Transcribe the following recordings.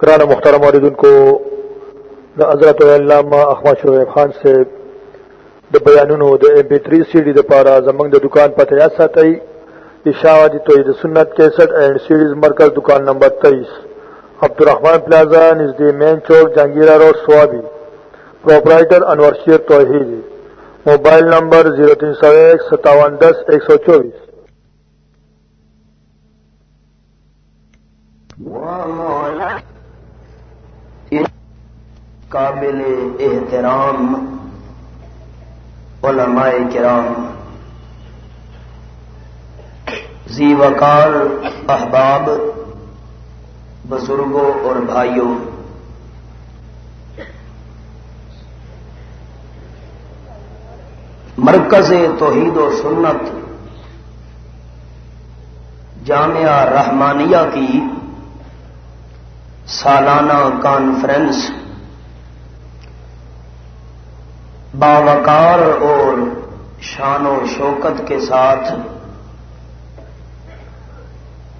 کرانا مختار موردن کو دا حضرت علامہ احمد شعیب خان سے د بیانونو د ایم پی 3 سی ڈی د پارا زمنګ د دکان پته یا ساتي اشاعتی توحید سنت 61 اینڈ سیریز مرکز دکان نمبر 23 عبدالرحمن پلازا نزد مین چوک، Jahangira road, Swabi. Proprietor Anwar Sher Tauheed mobile number 03015710124 قابل احترام، علماء کرام زی وقار احباب، بزرگوں اور بھائیوں۔ مرکز توحید و سنت جامعہ رحمانیہ کی سالانہ کانفرنس باوقار اور شان و شوکت کے ساتھ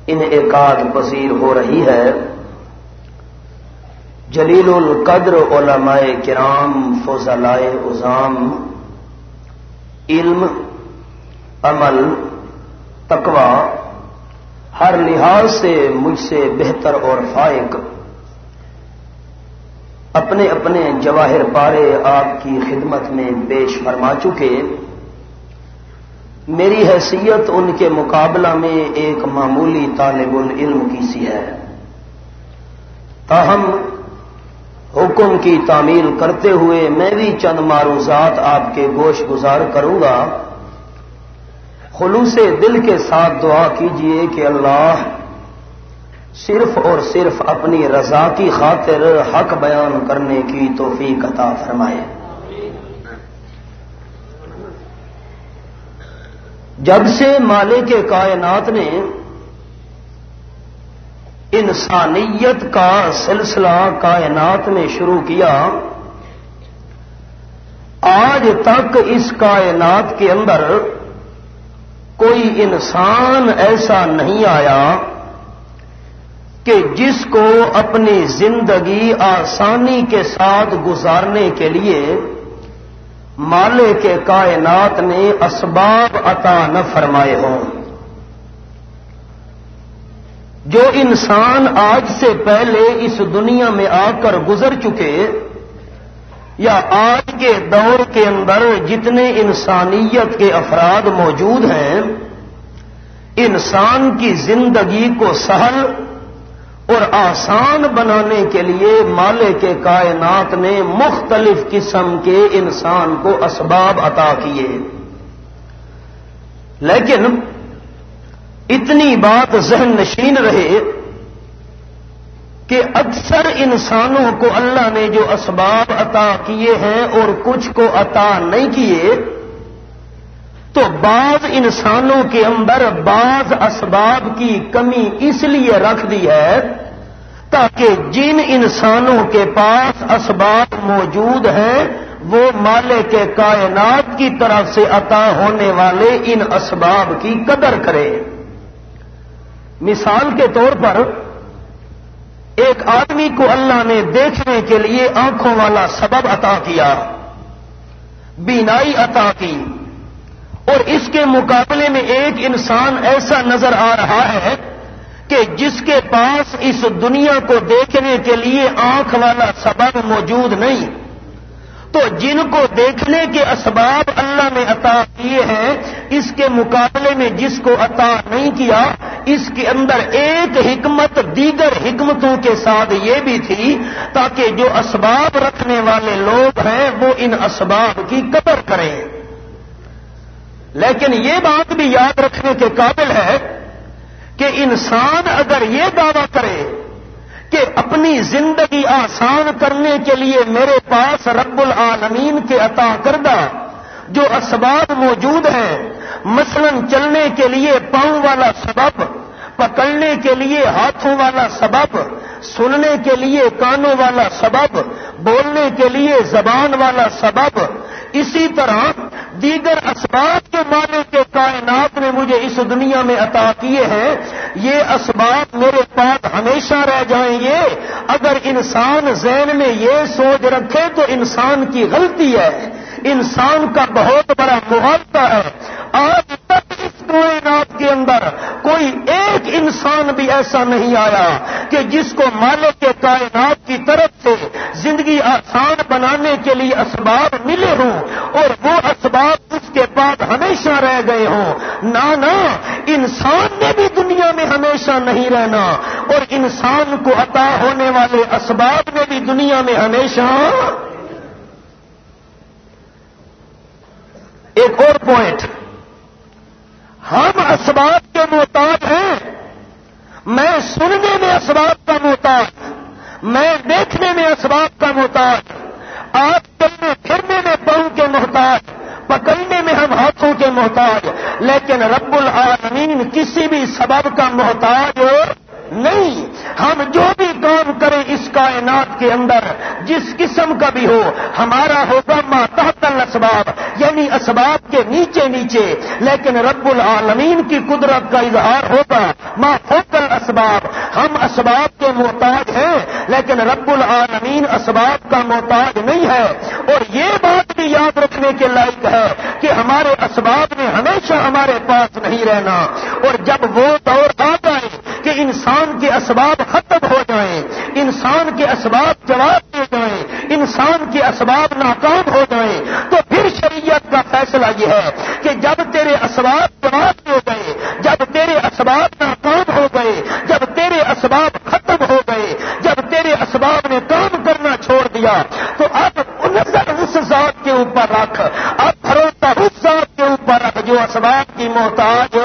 انعقاد پذیر ہو رہی ہے۔ جلیل القدر علماء کرام فضلائے ازام علم، عمل تقوا ہر لحاظ سے مجھ سے بہتر اور فائق۔ اپنے اپنے جواہر پارے آپ کی خدمت میں پیش فرما چکے۔ میری حیثیت ان کے مقابلہ میں ایک معمولی طالب العلم کی سی ہے۔ تاہم، حکم کی تعمیل کرتے ہوئے میں بھی چند معروضات آپ کے گوش گزار کروں گا۔ خلوص دل کے ساتھ دعا کیجیے کہ اللہ صرف اور صرف اپنی رضا کی خاطر حق بیان کرنے کی توفیق عطا فرمائے۔ جب سے مالے کے کائنات نے انسانیت کا سلسلہ کائنات میں شروع کیا، آج تک اس کائنات کے اندر کوئی انسان ایسا نہیں آیا کہ جس کو اپنی زندگی آسانی کے ساتھ گزارنے کے لیے مالے کے کائنات نے اسباب عطا نہ فرمائے ہوں۔ جو انسان آج سے پہلے اس دنیا میں آ کر گزر چکے یا آج کے دور کے اندر جتنے انسانیت کے افراد موجود ہیں، انسان کی زندگی کو سہل اور آسان بنانے کے لیے مالے کے کائنات نے مختلف قسم کے انسان کو اسباب عطا کیے۔ لیکن اتنی بات ذہن نشین رہے کہ اکثر انسانوں کو اللہ نے جو اسباب عطا کیے ہیں اور کچھ کو عطا نہیں کیے تو بعض انسانوں کے اندر بعض اسباب کی کمی اس لیے رکھ دی ہے تاکہ جن انسانوں کے پاس اسباب موجود ہیں، وہ مالے کے کائنات کی طرف سے عطا ہونے والے ان اسباب کی قدر کرے۔ مثال کے طور پر، ایک آدمی کو اللہ نے دیکھنے کے لیے آنکھوں والا سبب عطا کیا، بینائی عطا کی۔ اور اس کے مقابلے میں ایک انسان ایسا نظر آ رہا ہے کہ جس کے پاس اس دنیا کو دیکھنے کے لیے آنکھ والا سبب موجود نہیں۔ تو جن کو دیکھنے کے اسباب اللہ نے عطا کیے ہیں، اس کے مقابلے میں جس کو عطا نہیں کیا، اس کے اندر ایک حکمت، دیگر حکمتوں کے ساتھ یہ بھی تھی، تاکہ جو اسباب رکھنے والے لوگ ہیں، وہ ان اسباب کی قدر کریں۔ لیکن یہ بات بھی یاد رکھنے کے قابل ہے کہ انسان اگر یہ دعوی کرے کہ اپنی زندگی آسان کرنے کے لیے میرے پاس رب العالمین کے عطا کردہ جو اسباب موجود ہیں، مثلا چلنے کے لیے پاؤں والا سبب پکڑنے کے لیے، ہاتھوں والا سبب، سننے کے لیے کانوں والا سبب، بولنے کے لیے زبان والا سبب۔ اسی طرح دیگر اسباب کے مالک کے کائنات نے مجھے اس دنیا میں عطا کیے ہیں۔ یہ اسباب میرے پاس ہمیشہ رہ جائیں گے۔ اگر انسان ذہن میں یہ سوچ رکھے تو انسان کی غلطی ہے۔ انسان کا بہت بڑا معاوضہ ہے۔ آج تک اس کائنات کے اندر کوئی ایک انسان بھی ایسا نہیں آیا کہ جس کو مالک کے کائنات کی طرف سے زندگی آسان بنانے کے لیے اسباب ملے ہوں اور وہ اسباب اس کے بعد ہمیشہ رہ گئے ہوں۔ نہ انسان نے بھی دنیا میں ہمیشہ نہیں رہنا اور انسان کو عطا ہونے والے اسباب نے بھی دنیا میں ہمیشہ ایک اور پوائنٹ ہم اسباب کے محتاج ہیں. میں سننے میں اسباب کا محتاج. میں دیکھنے میں اسباب کا محتاج. آپ چلنے پھرنے میں پاؤں کے محتاج. پکڑنے میں ہم ہاتھوں کے محتاج. لیکن رب العالمین کسی بھی سبب کا محتاج نہیں، ہم جو بھی کام کریں اس کائنات کے اندر، جس قسم کا بھی ہو، ہمارا ہوگا ماں تحت الاسباب یعنی اسباب کے نیچے نیچے، لیکن رب العالمین کی قدرت کا اظہار ہوگا ماں فوکل اسباب ہم اسباب کے محتاج ہیں، لیکن رب العالمین اسباب کا محتاج نہیں ہے۔ اور یہ بات بھی یاد رکھنے کے لائق ہے کہ ہمارے اسباب میں ہمیشہ ہمارے پاس نہیں رہنا۔ اور جب وہ دور آ جائے کہ انسان انسان کے اسباب ختم ہو جائیں، انسان کے اسباب جواب دے جائیں، انسان کے اسباب ناکام ہو جائیں، تو پھر شریعت کا فیصلہ یہ ہے کہ جب تیرے اسباب جواب دے گئے، جب تیرے اسباب ناکام ہو گئے، جب تیرے اسباب ختم ہو گئے، جب تیرے اسباب نے کام کرنا چھوڑ دیا، تو اب نظر اس ذات کے اوپر رکھ، اب بھروسہ اس ذات کے اوپر رکھ جو اسباب کی محتاج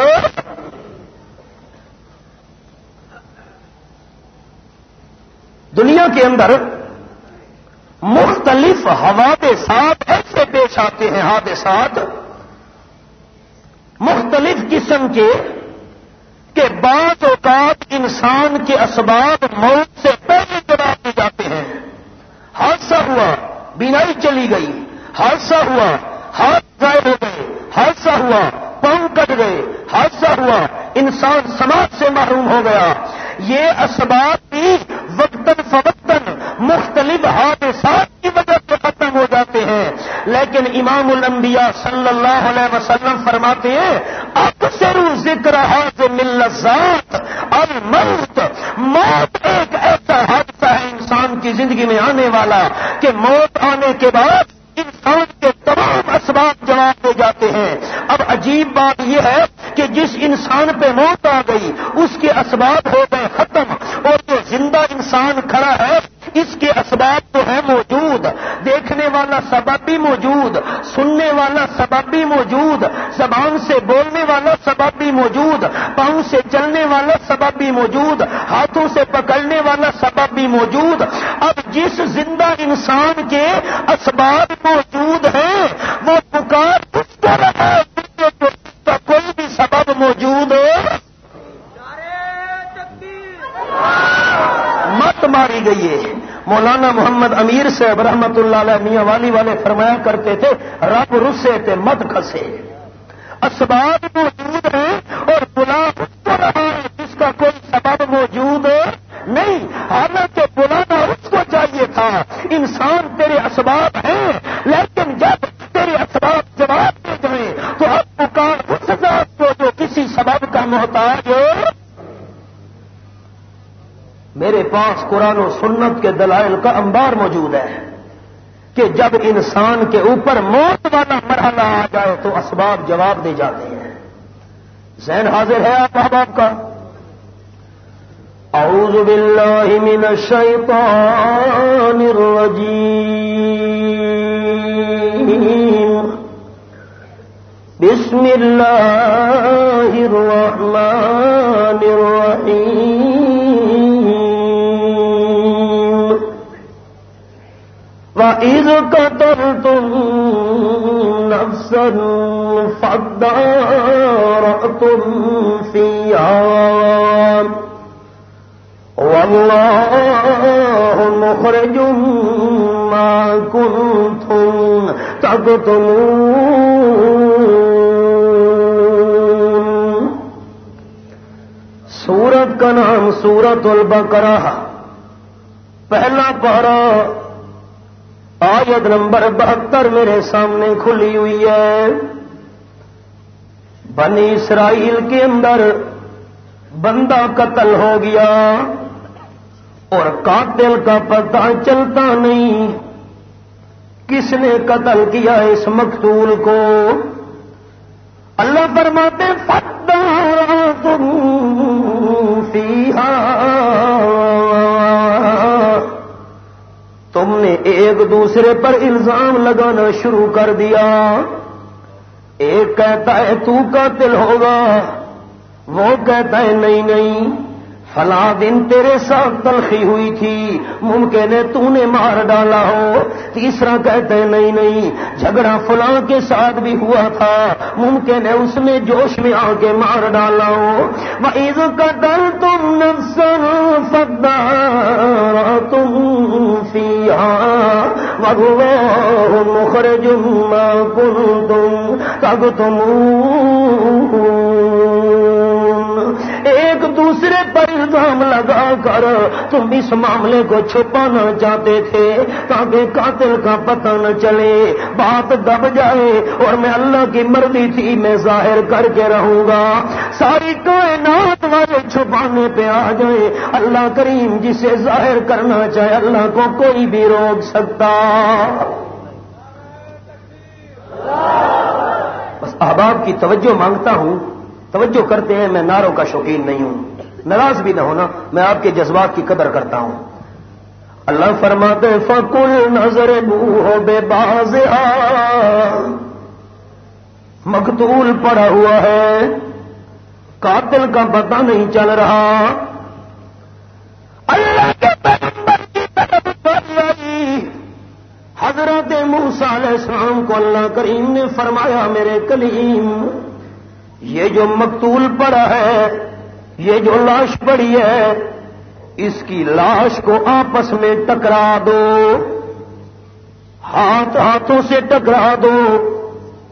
دنیا کے اندر مختلف حوادثات ایسے پیش آتے ہیں، حادثات مختلف قسم کے کہ بعض اوقات انسان کے اسباب موت سے پہلے جواب دی جاتے ہیں۔ حادثہ ہوا، بینائی چلی گئی، حادثہ ہوا، ہاتھ ضائع ہو گئے، حادثہ ہوا، پاؤں کٹ گئے، حادثہ ہوا، انسان سماج سے محروم ہو گیا۔ یہ اسباب بھی وقتاً فوقتاً مختلف حادثات کی وجہ سے ختم ہو جاتے ہیں۔ لیکن امام الانبیاء صلی اللہ علیہ وسلم فرماتے ہیں، اکثر ذکر حاض ملزات اور موت موت ایک ایسا حادثہ ہے انسان کی زندگی میں آنے والا کہ موت آنے کے بعد انسان کے تمام اسباب جواب دے جاتے ہیں۔ اب عجیب بات یہ ہے کہ جس انسان پہ موت آ گئی، اس کے اسباب ہو گئے ختم اور جو زندہ انسان کھڑا ہے، اس کے اسباب تو ہے موجود۔ دیکھنے والا سبب بھی موجود، سننے والا سبب بھی موجود، زبان سے بولنے والا سبب بھی موجود، پاؤں سے چلنے والا سبب بھی موجود، ہاتھوں سے پکڑنے والا سبب بھی موجود۔ اب جس زندہ انسان کے اسباب موجود ہیں، وہ پکار اس طرح ہے؟ موجود مت ماری گئی ہے۔ مولانا محمد امیر سے رحمت اللہ علیہ میاں والی والے فرمایا کرتے تھے، رب رسے تھے مت کھسے۔ اسباب موجود ہیں اور بلا رہا ہے جس کا کوئی سبب موجود نہیں۔ حالانکہ بلانا اس کو چاہیے تھا۔ انسان تیرے اسباب ہیں، لیکن جب تیرے اسباب جواب دے جائیں تو اب پکار اس ذات کو جو کسی سبب کا محتاج ہو۔ میرے پاس قرآن و سنت کے دلائل کا انبار موجود ہے کہ جب انسان کے اوپر موت والا مرحلہ آ جائے تو اسباب جواب دے جاتے ہیں۔ ذہن حاضر ہے آپ احباب کا؟ اعوذ باللہ من الشیطان الرجیم۔ بسم اللہ الرحمن الرحیم وَإِذْ قَتَلْتُمْ نَفْسًا فَادَّارَأْتُمْ فِيهَا. والله مخرج ما كنتم تكتمون. سورت کا نام سورت البقرہ پہلا پارا آیت نمبر بہتر میرے سامنے کھلی ہوئی ہے۔ بنی اسرائیل کے اندر بندہ قتل ہو گیا اور قاتل کا پتہ چلتا نہیں۔ کس نے قتل کیا اس مقتول کو؟ اللہ فرماتے تم ہاں۔ تم نے ایک دوسرے پر الزام لگانا شروع کر دیا۔ ایک کہتا ہے تو قاتل ہوگا، وہ کہتا ہے نہیں نہیں۔ فلاں دن تیرے ساتھ تلخی ہوئی تھی۔ ممکن ہے تو نے مار ڈالا ہو۔ تیسرا کہتے ہیں، نہیں نہیں، جھگڑا فلاں کے ساتھ بھی ہوا تھا۔ ممکن ہے اس نے جوش میں آ کے مار ڈالا ہو۔ عید کا ڈر تم نفسن سدا تم سیا مخر جما کن تم تب تم ایک دوسرے پر الزام لگا کر۔ تم اس معاملے کو چھپانا چاہتے تھے، تاکہ قاتل کا پتہ نہ چلے۔ بات دب جائے اور میں اللہ کی مرضی تھی میں ظاہر کر کے رہوں گا۔ ساری کائنات والے چھپانے پہ آ جائے۔ اللہ کریم جسے ظاہر کرنا چاہے، اللہ کو کوئی بھی روک سکتا۔ بس احباب کی توجہ مانگتا ہوں۔ توجہ کرتے ہیں، میں ناروں کا شوقین نہیں ہوں۔ ناراض بھی نہ ہونا، میں آپ کے جذبات کی قدر کرتا ہوں۔ اللہ فرماتے فکل نظر بو ہو بے باز مقتول پڑا ہوا ہے۔ قاتل کا پتہ نہیں چل رہا۔ اللہ کے پیغمبر کی طرف حضرت موسا علیہ السلام کو اللہ کریم نے فرمایا، میرے کلیم، یہ جو مقتول پڑا ہے یہ جو لاش پڑی ہے، اس کی لاش کو آپس میں ٹکرا دو۔ ہاتھ ہاتھوں سے ٹکرا دو،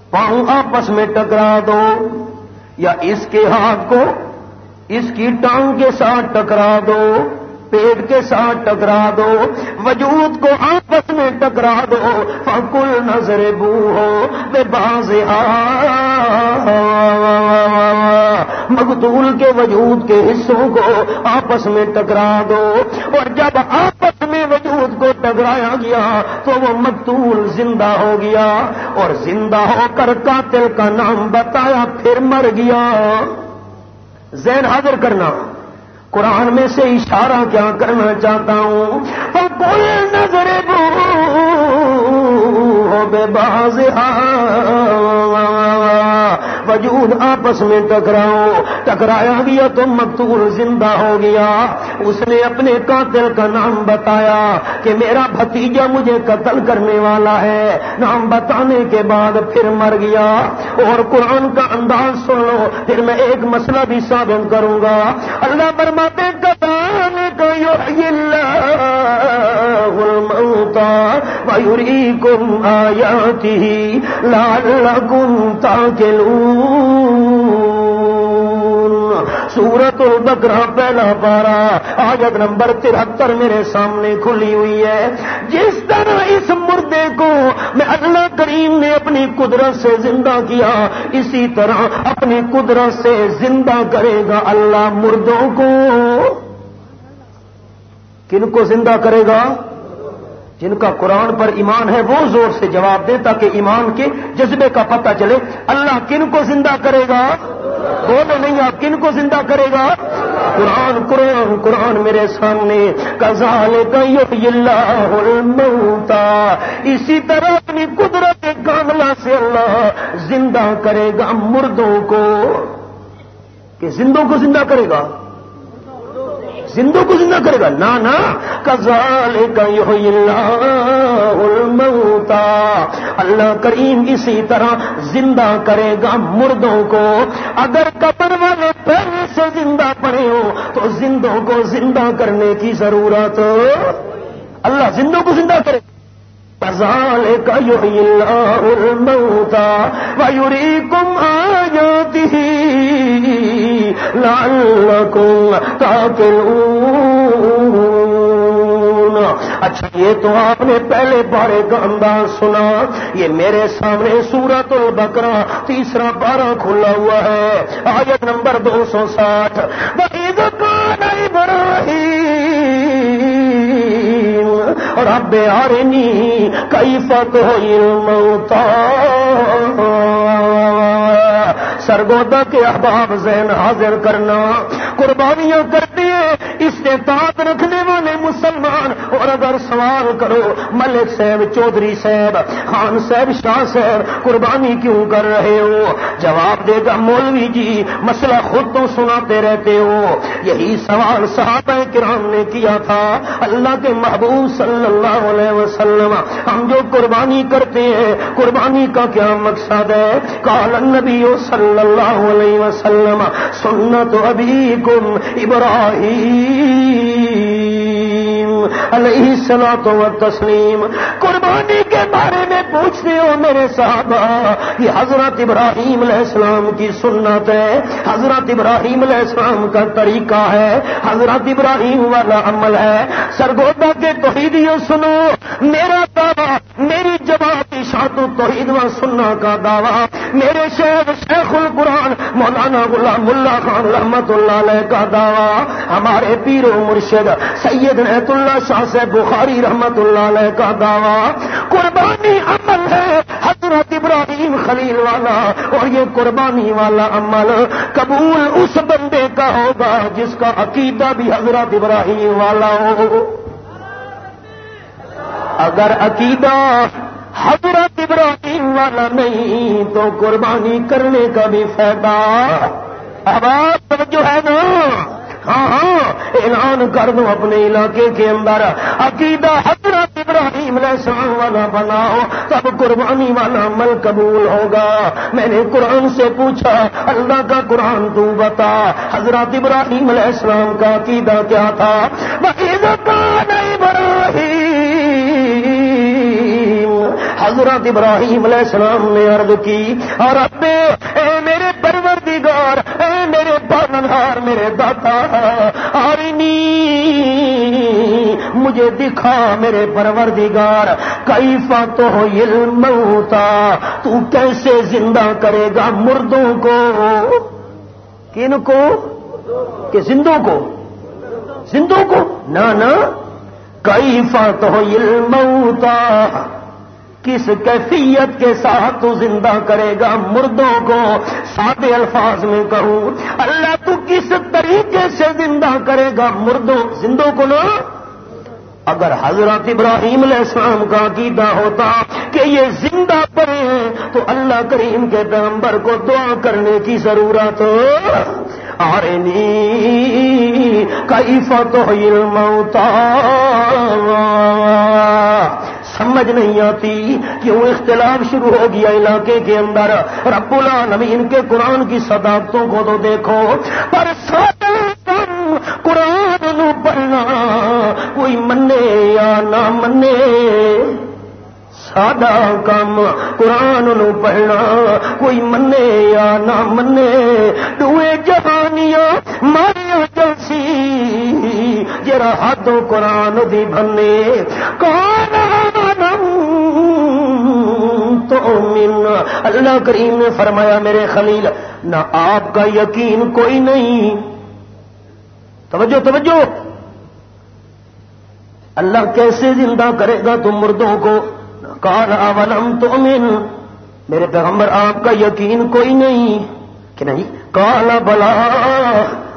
پاؤں آپس میں ٹکرا دو۔ یا اس کے ہاتھ کو اس کی ٹانگ کے ساتھ ٹکرا دو، پیٹ کے ساتھ ٹکرا دو، وجود کو آپس میں ٹکرا دو۔ فکل نظر بو ہو بے باز مقتول کے وجود کے حصوں کو آپس میں ٹکرا دو۔ اور جب آپس میں وجود کو ٹکرایا گیا تو وہ مقتول زندہ ہو گیا۔ اور زندہ ہو کر قاتل کا نام بتایا، پھر مر گیا۔ زین حاضر کرنا، قرآن میں سے اشارہ کیا کرنا چاہتا ہوں؟ ہاں، کوئی نظر بو بے باز وجود آپس میں ٹکراؤ ٹکرایا گیا تو مقتول زندہ ہو گیا۔ اس نے اپنے قاتل کا نام بتایا کہ میرا بھتیجا مجھے قتل کرنے والا ہے۔ نام بتانے کے بعد پھر مر گیا۔ اور قرآن کا انداز سن لو، پھر میں ایک مسئلہ بھی ثابت کروں گا۔ اللہ برماتے کتان کا میوری کم آیا لال لگن تاکہ سورت البکرا پہلا پارا آیت نمبر ترہتر میرے سامنے کھلی ہوئی ہے۔ جس طرح اس مردے کو میں اللہ کریم نے اپنی قدرت سے زندہ کیا، اسی طرح اپنی قدرت سے زندہ کرے گا اللہ مردوں کو۔ کن کو زندہ کرے گا؟ جن کا قرآن پر ایمان ہے، وہ زور سے جواب دے تاکہ ایمان کے جذبے کا پتہ چلے۔ اللہ کن کو زندہ کرے گا؟ بولے نہیں، آپ کن کو زندہ کرے گا؟ قرآن قرآن قرآن میرے سامنے۔ کزال اللہ الموتا اسی طرح اپنی قدرت کاملہ سے اللہ زندہ کرے گا مردوں کو۔ کہ زندوں کو زندہ کرے گا؟ زندوں کو زندہ کرے گا۔ نہ کزال کا الموتا اللہ کریم اسی طرح زندہ کرے گا مردوں کو۔ اگر قبر والے پہلے سے زندہ پڑے ہو تو زندوں کو زندہ کرنے کی ضرورت۔ اللہ زندوں کو زندہ کرے۔ کزال کا الموتا ویریکم آیاتی لعلكم تعقلون اچھا یہ تو آپ نے پہلے بارے کا انداز سنا۔ یہ میرے سامنے سورت البکرا تیسرا بارہ کھلا ہوا ہے۔ آیت نمبر دو سو ساٹھ۔ اور اب آرنی کئی فت ہوئی موتا سرگودا کے احباب ذہن حاضر کرنا، قربانیاں کرتے ہیں استطاعت رکھنے والے مسلمان، اور اگر سوال کرو، ملک صاحب چودھری صاحب، خان صاحب، شاہ صاحب، قربانی کیوں کر رہے ہو؟ جواب دے گا مولوی جی مسئلہ خود تو سناتے رہتے ہو۔ یہی سوال صحابہ کرام نے کیا تھا۔ اللہ کے محبوب صلی اللہ علیہ وسلم، ہم جو قربانی کرتے ہیں، قربانی کا کیا مقصد ہے؟ کال النبی صلی اللہ علیہ وسلم سنت ابھی کم ابراہیم علیہ سلام و تسلیم قربانی کے بارے میں پوچھتے ہو میرے صحابہ، یہ حضرت ابراہیم علیہ السلام کی سنت ہے۔ حضرت ابراہیم علیہ السلام کا طریقہ ہے۔ حضرت ابراہیم والا عمل ہے۔ سرگودا کے توحیدیوں سنو۔ میرا دعویٰ، میری جواب شاط توحید و سننا کا دعویٰ۔ میرے شیخ شیخ القرآن مولانا غلام اللہ خان رحمت اللہ علیہ کا دعویٰ۔ ہمارے پیر و مرشد سید رحت اللہ شاہ سے بخاری رحمت اللہ علیہ کا دعویٰ۔ قربانی عمل ہے حضرت ابراہیم خلیل والا اور یہ قربانی والا عمل قبول اس بندے کا ہوگا جس کا عقیدہ بھی حضرت ابراہیم والا ہو۔ اگر عقیدہ حضرت ابراہیم والا نہیں، تو قربانی کرنے کا بھی فائدہ۔ آواز جو ہے نا؟ ہاں ہاں اعلان کر دو اپنے علاقے کے اندر۔ عقیدہ حضرت ابراہیم علیہ السلام والا بناؤ، تب قربانی والا عمل قبول ہوگا۔ میں نے قرآن سے پوچھا، اللہ کا قرآن تو بتا، حضرت ابراہیم علیہ السلام کا عقیدہ کیا تھا؟ حضرت ابراہیم علیہ السلام نے عرض کی اور اب اے میرے پروردگار، اے میرے پالنہار، میرے داتا، آرینی، مجھے دکھا میرے پروردگار کئی تو علم ہوتا تو کیسے زندہ کرے گا مردوں کو؟ کن کو؟ کہ زندوں کو؟ زندوں کو؟ نہ کئی تو علم کس کیفیت کے ساتھ تو زندہ کرے گا مردوں کو؟ سادے الفاظ میں کہوں، اللہ تو کس طریقے سے زندہ کرے گا مردوں؟ زندوں کو نا؟ اگر حضرت ابراہیم علیہ السلام کا عقیدہ ہوتا کہ یہ زندہ پڑے ہیں، تو اللہ کریم کے پیغمبر کو دعا کرنے کی ضرورت آرنی کئی فتح موتا سمجھ نہیں آتی کیوں اختلاف شروع ہو گیا علاقے کے اندر؟ رب العالمین کے قرآن کی صداقتوں کو تو دیکھو، پر قرآن نو پڑھنا کوئی منے یا نہ منے؟ سادہ کام قرآن نو پڑھنا کوئی منے یا نہ منے؟ دوے جہانیاں ماریا جیسی جرا ہاتھوں قرآن دی بھنے، کون تو اللہ کریم نے فرمایا، میرے خلیل، نہ آپ کا یقین کوئی نہیں۔ توجہ توجہ۔ اللہ کیسے زندہ کرے گا تم مردوں کو؟ کال اولم تو میرے پیغمبر، آپ کا یقین کوئی نہیں۔ کہ نہیں؟ کالا بلا۔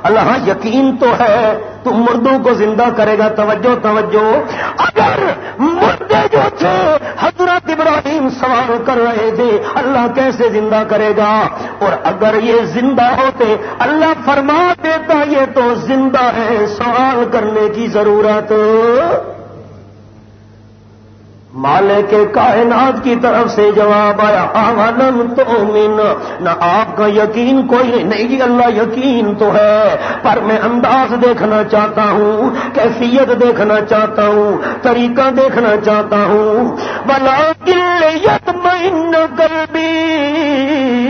اللہ، یقین تو ہے۔ تو مردوں کو زندہ کرے گا، توجہ توجہ۔ اگر مردے جو تھے، حضرت ابراہیم سوال کر رہے تھے، اللہ کیسے زندہ کرے گا؟ اور اگر یہ زندہ ہوتے، اللہ فرما دیتا، یہ تو زندہ ہے، سوال کرنے کی ضرورت۔ مالک کے کائنات کی طرف سے جواب آیا عالم تو من نہ آپ کا یقین کوئی نہیں جی اللہ یقین تو ہے۔ پر میں انداز دیکھنا چاہتا ہوں، کیفیت دیکھنا چاہتا ہوں، طریقہ دیکھنا چاہتا ہوں۔ بلا کلیت میں بھی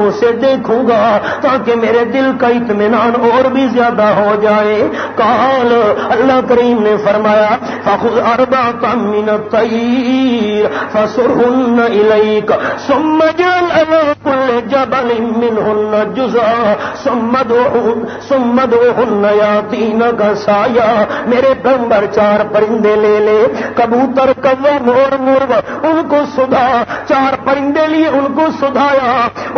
آنکھوں سے دیکھوں گا تاکہ میرے دل کا اطمینان اور بھی زیادہ ہو جائے۔ کال اللہ کریم نے فرمایا، فخذ اربا من الطير فسرهن اليك ثم جعل على كل جبل منهن جزءا، ثم دعوهن ثم دعوهن ياتينك سايا میرے پیغمبر چار پرندے لے لے، کبوتر کوا مور مرغ، ان کو سدھا۔ چار پرندے لیے ان کو سدھایا،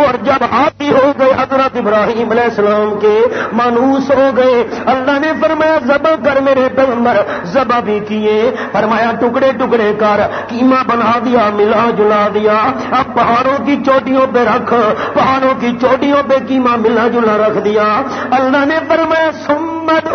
اور جب ہاتھی ہو گئے، حضرت ابراہیم علیہ السلام کے مانوس ہو گئے۔ اللہ نے فرمایا، ذبح کر میرے پیغمبر۔ ذبح بھی کیے۔ فرمایا، ٹکڑے ٹکڑے کر، کیما بنا دیا ملا جلا دیا۔ اب پہاڑوں کی چوٹیوں پہ رکھ، پہاڑوں کی چوٹیوں پہ کیما ملا جلا رکھ دیا۔ اللہ نے فرمایا سمت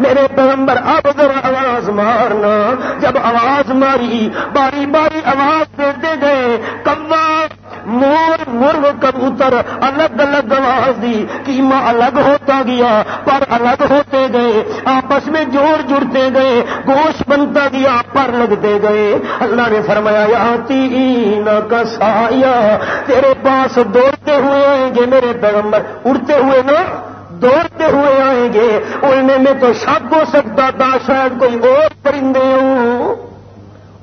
میرے پیغمبر، اب ذرا آواز مارنا۔ جب آواز ماری، باری باری آواز دیتے گئے کما مور مرغ کبوتر الگ الگ آواز دی۔ کیما الگ ہوتا گیا، پر الگ ہوتے گئے۔ آپس میں جوڑ جڑتے گئے، گوشت بنتا گیا، پر لگتے گئے۔ اللہ نے فرمایا تین کا سایہ، تیرے پاس دوڑتے ہوئے آئیں گے۔ میرے پیغمبر، اڑتے ہوئے نا؟ دوڑتے ہوئے آئیں گے۔ اڑنے میں تو شک ہو سکتا تھا، شاید کوئی اور پرندے ہوں۔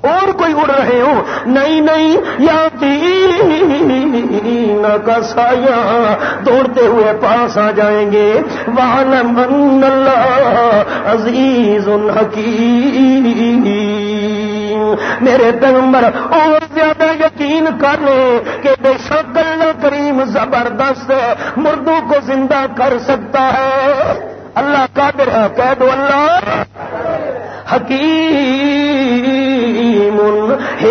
اور کوئی اڑ رہے ہو؟ نہیں نہیں یا تین کا سایہ دوڑتے ہوئے پاس آ جائیں گے۔ من اللہ عزیز الحکیم میرے پیغمبر، اور زیادہ یقین کر لے کہ بے شک اللہ کریم زبردست مردوں کو زندہ کر سکتا ہے۔ اللہ قادر ہے، کہہ دو اللہ۔ حکیم۔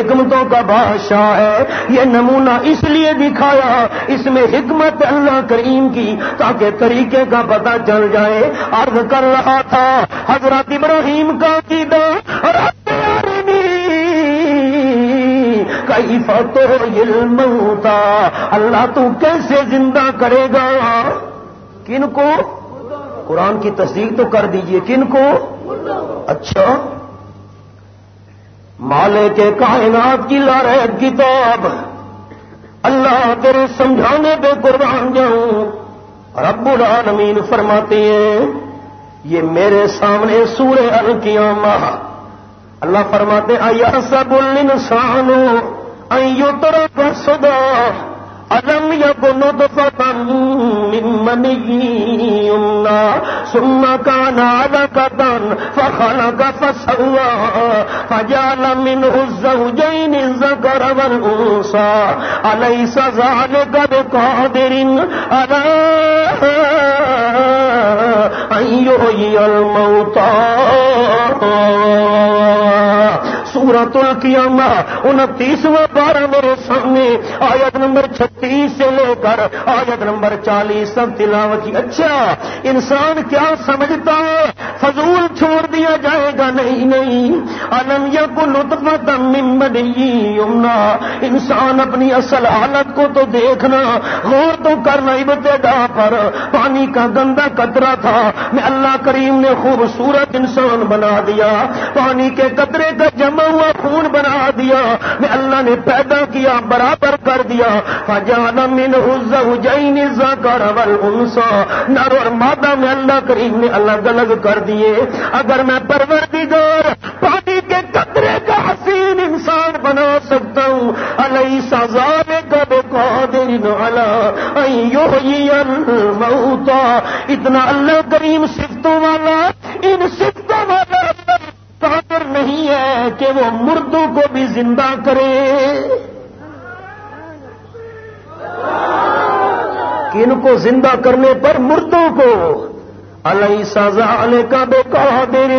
حکمتوں کا بادشاہ ہے۔ یہ نمونہ اس لیے دکھایا، اس میں حکمت اللہ کریم کی، تاکہ طریقے کا پتہ چل جائے۔ عرض کر رہا تھا، حضرت ابراہیم کا قیدہ اور کئی فتو علم ہوتا اللہ تو کیسے زندہ کرے گا؟ کن کو؟ قرآن کی تصدیق تو کر دیجیے، کن کو؟ اچھا۔ مالے کے کائنات کی لارت کتاب۔ اللہ تیرے سمجھانے پہ قربان جاؤں۔ رب العالمین فرماتے ہیں، یہ میرے سامنے سورہ القیامہ۔ اللہ فرماتے آیا سب الانسان ایو طرف صدا الم يكن نطفة من مني يمنى ثم كان علقة فخلق فسوى فجعل منه الزوجين الذكر والأنثى أليس ذلك بقادر على أن يحيي الموتى سورت القیامہ انتیسواں بارہ میرے سامنے، آیت نمبر چھتیس سے لے کر آیت نمبر چالیس تک تلاوت کی۔ اچھا انسان کیا سمجھتا ہے؟ فضول چھوڑ دیا جائے گا نہیں نہیں۔ انمیا کو لطف یمنا انسان اپنی اصل حالت کو تو دیکھنا، غور تو کرنا ابتدا پر۔ پانی کا گندا کترا تھا۔ میں اللہ کریم نے خوبصورت انسان بنا دیا۔ پانی کے قطرے کا جمع ہوا خون بنا دیا، میں اللہ نے پیدا کیا، برابر کر دیا۔ فجان من زوجین الذکر والانثى نر اور مادہ میں اللہ کریم نے الگ الگ کر دیے۔ اگر میں پروردگار پانی کے قطرے کا حسین انسان بنا سکتا ہوں علیہ سزا کب قادر علی الموتا اتنا اللہ کریم صفتوں والا، ان صفتوں والا قادر نہیں ہے کہ وہ مردوں کو بھی زندہ کرے۔ کن کو زندہ کرنے پر مردوں کو علیہ سزا علیہ کا بے قادر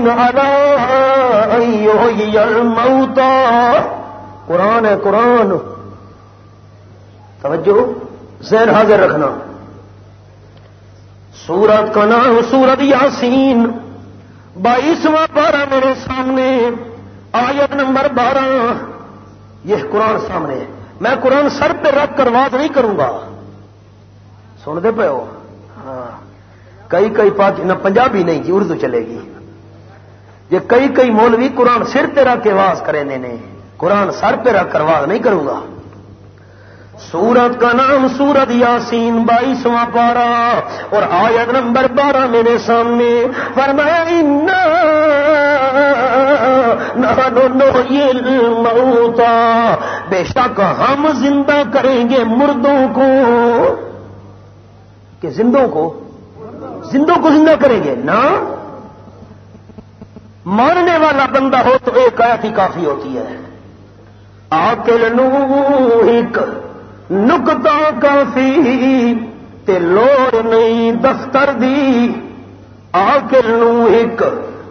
الموتا قرآن ہے قرآن۔ توجہ، ذہن حاضر رکھنا۔ سورت کا نام سورت یاسین۔ بائیسواں بارہ میرے سامنے، آیت نمبر بارہ۔ یہ قرآن سامنے ہے۔ میں قرآن سر پہ رکھ کر بات نہیں کروں گا۔ سن دے پے ہو؟ ہاں۔ کئی کئی پاک، نہ پنجابی نہیں جی اردو چلے گی۔ یہ کئی کئی مولوی قرآن سر پہ رکھ کے واز کرے نے قرآن سر پہ رکھ کر واز نہیں کروں گا۔ سورت کا نام سورت یاسین بائیسواں پارا اور آیت نمبر بارہ میرے سامنے فرمایا موتا بے شک ہم زندہ کریں گے مردوں کو۔ کہ زندوں کو؟ زندوں کو زندہ کریں گے؟ نا ماننے والا بندہ ہو تو ایک آیت ہی کافی ہوتی ہے۔ آکل نو ایک نکتا کافی تے لوڑ نہیں دفتر دی۔ آخر نو ایک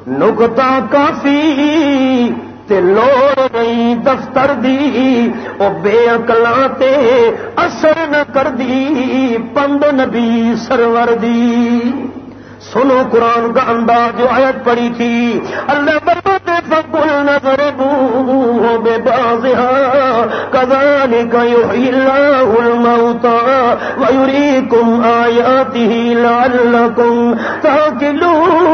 نکتا کافی تے لوڑ نہیں دفتر دی۔ او بے اکلاں تے اثر نہ کر دی۔ پند نبی سرور دی۔ سنو قرآن کا انداز جو آیت پڑی تھی۔ اللہ برباد فکل نظر بو بے باز کزان کا اللہ الموتا ویریکم آیاتی لعلکم تاکلون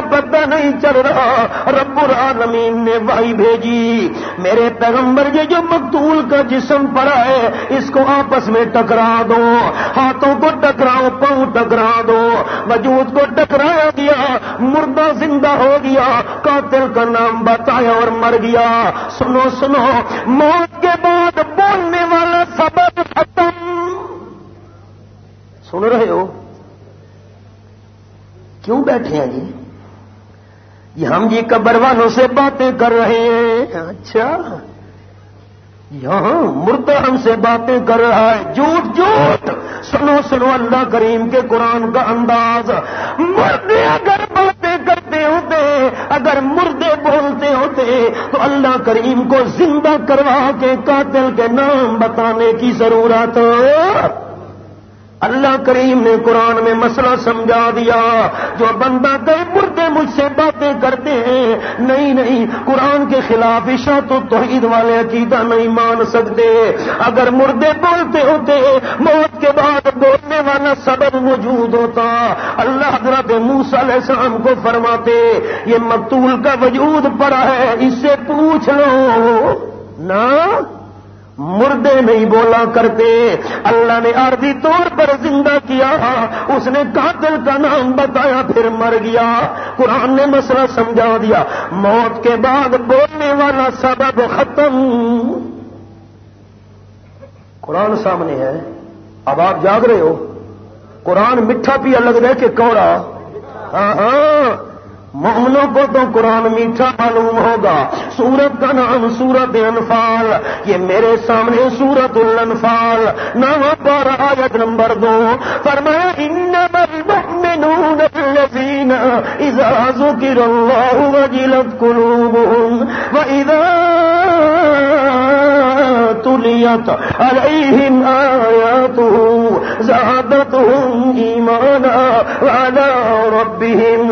کا نہیں چل رہا۔ رب العالمین نے بھائی بھیجی۔ میرے پیغمبر، یہ جو مقتول کا جسم پڑا ہے، اس کو آپس میں ٹکرا دو۔ ہاتھوں کو ٹکراؤ، پاؤں ٹکرا دو۔ وجود کو ٹکرایا گیا، مردہ زندہ ہو گیا، قاتل کا نام بتایا اور مر گیا۔ سنو سنو، موت کے بعد بولنے والا سبب ختم۔ سن رہے ہو؟ کیوں بیٹھے ہیں جی؟ ہم جی قبر والوں سے باتیں کر رہے ہیں۔ اچھا۔ یہاں مردہ ہم سے باتیں کر رہا ہے۔ جھوٹ جھوٹ۔ سنو سنو اللہ کریم کے قرآن کا انداز۔ مردے اگر باتیں کرتے ہوتے، اگر مردے بولتے ہوتے، تو اللہ کریم کو زندہ کروا کے قاتل کے نام بتانے کی ضرورت۔ اللہ کریم نے قرآن میں مسئلہ سمجھا دیا۔ جو بندہ کئی مردے مجھ سے باتیں کرتے ہیں۔ نہیں نہیں، قرآن کے خلاف عشا تو توحید والے عقیدہ نہیں مان سکتے۔ اگر مردے بولتے ہوتے، موت کے بعد بولنے والا سبب موجود ہوتا۔ اللہ حضرت موس علیہ السلام کو فرماتے، یہ مقتول کا وجود پڑا ہے، اس سے پوچھ لو۔ نہ مردے نہیں بولا کرتے۔ اللہ نے عرضی طور پر زندہ کیا۔ اس نے قاتل کا نام بتایا، پھر مر گیا۔ قرآن نے مسئلہ سمجھا دیا۔ موت کے بعد بولنے والا سبب ختم۔ قرآن سامنے ہے۔ اب آپ جاگ رہے ہو۔ قرآن میٹھا پی الگ رہ کے کوڑا۔ ہاں ہاں۔ مومنوں کو تو قرآن میٹھا معلوم ہوگا۔ سورت کا نام سورت انفال۔ یہ میرے سامنے سورت الانفال۔ نام پر آیت نمبر دو۔ فرمایا المؤمنون الذين اذا ذكر الله وجلت قلوبهم واذا تليت عليهم آياته زادتهم إيمانا وعلى ربهم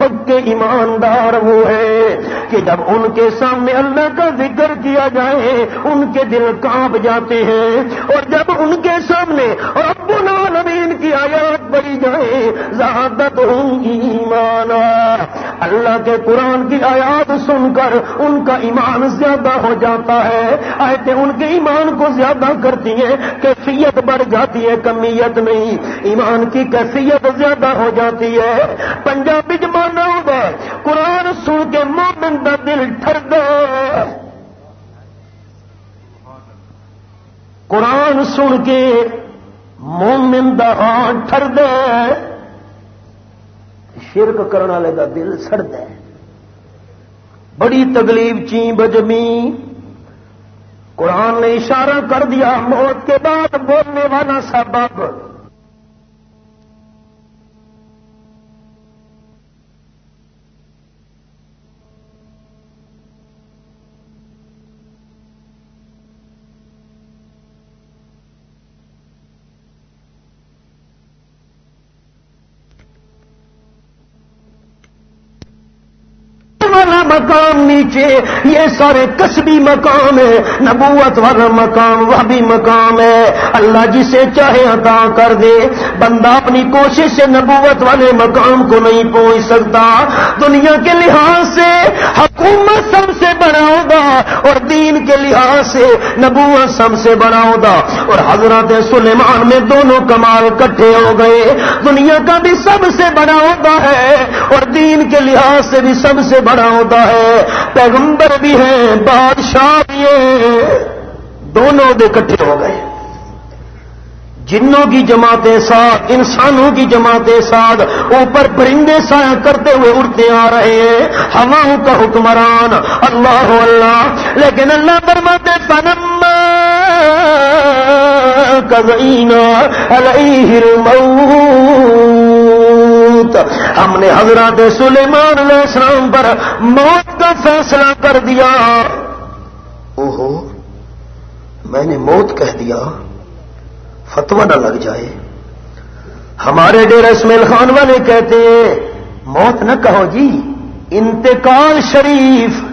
پکے ایماندار وہ ہے کہ جب ان کے سامنے اللہ کا ذکر کیا جائے، ان کے دل کانپ جاتے ہیں اور جب ان کے سامنے رب العالمین کی آیات بڑی جائے زیادت ہوں ایمان۔ اللہ کے قرآن کی آیات سن کر ان کا ایمان زیادہ ہو جاتا ہے۔ آیتیں ان کے ایمان کو زیادہ کرتی ہیں، کیفیت بڑھ جاتی ہے، کمیت نہیں۔ ایمان کی کیفیت زیادہ ہو جاتی ہے۔ پنجابی جمانا ہوگا قرآن سن کے مومن دا دل ٹھر قرآن سن کے مومن دا ہاں ٹھر دے شرک کرنے والے کا دل سڑد بڑی تکلیف چی بجمی۔ قرآن نے اشارہ کر دیا، موت کے بعد بولنے والا سبب مکان نیچے یہ سارے کسبی مقام ہے، نبوت والا مقام وہ بھی مقام ہے۔ اللہ جسے چاہے عطا کر دے۔ بندہ اپنی کوشش سے نبوت والے مقام کو نہیں پہنچ سکتا۔ دنیا کے لحاظ سے حکومت سب سے بڑا ہوگا اور دین کے لحاظ سے نبوت سب سے بڑا ہوگا۔ اور حضرت سلیمان میں دونوں کمال کٹھے ہو گئے۔ دنیا کا بھی سب سے بڑا ہوتا ہے اور دین کے لحاظ سے بھی سب سے بڑا ہوتا ہے۔ پیغمبر بھی ہیں، بادشاہ بھی ہیں، دونوں بھی کٹھے ہو گئے۔ جنوں کی جماعتیں ساتھ، انسانوں کی جماعتیں ساتھ، اوپر پرندے سایہ کرتے ہوئے اڑتے آ رہے ہیں۔ ہواؤں کا حکمران، اللہ اللہ۔ لیکن اللہ فرماتے پنم کزین علیہ الموت۔ ہم نے حضرات سلیمان علیہ السلام پر موت فیصلہ کر دیا۔ اوہو، میں نے موت کہہ دیا۔ فتوا نہ لگ جائے۔ ہمارے ڈیر اسمیل خان والے کہتے ہیں، موت نہ کہو جی۔ انتقال شریف،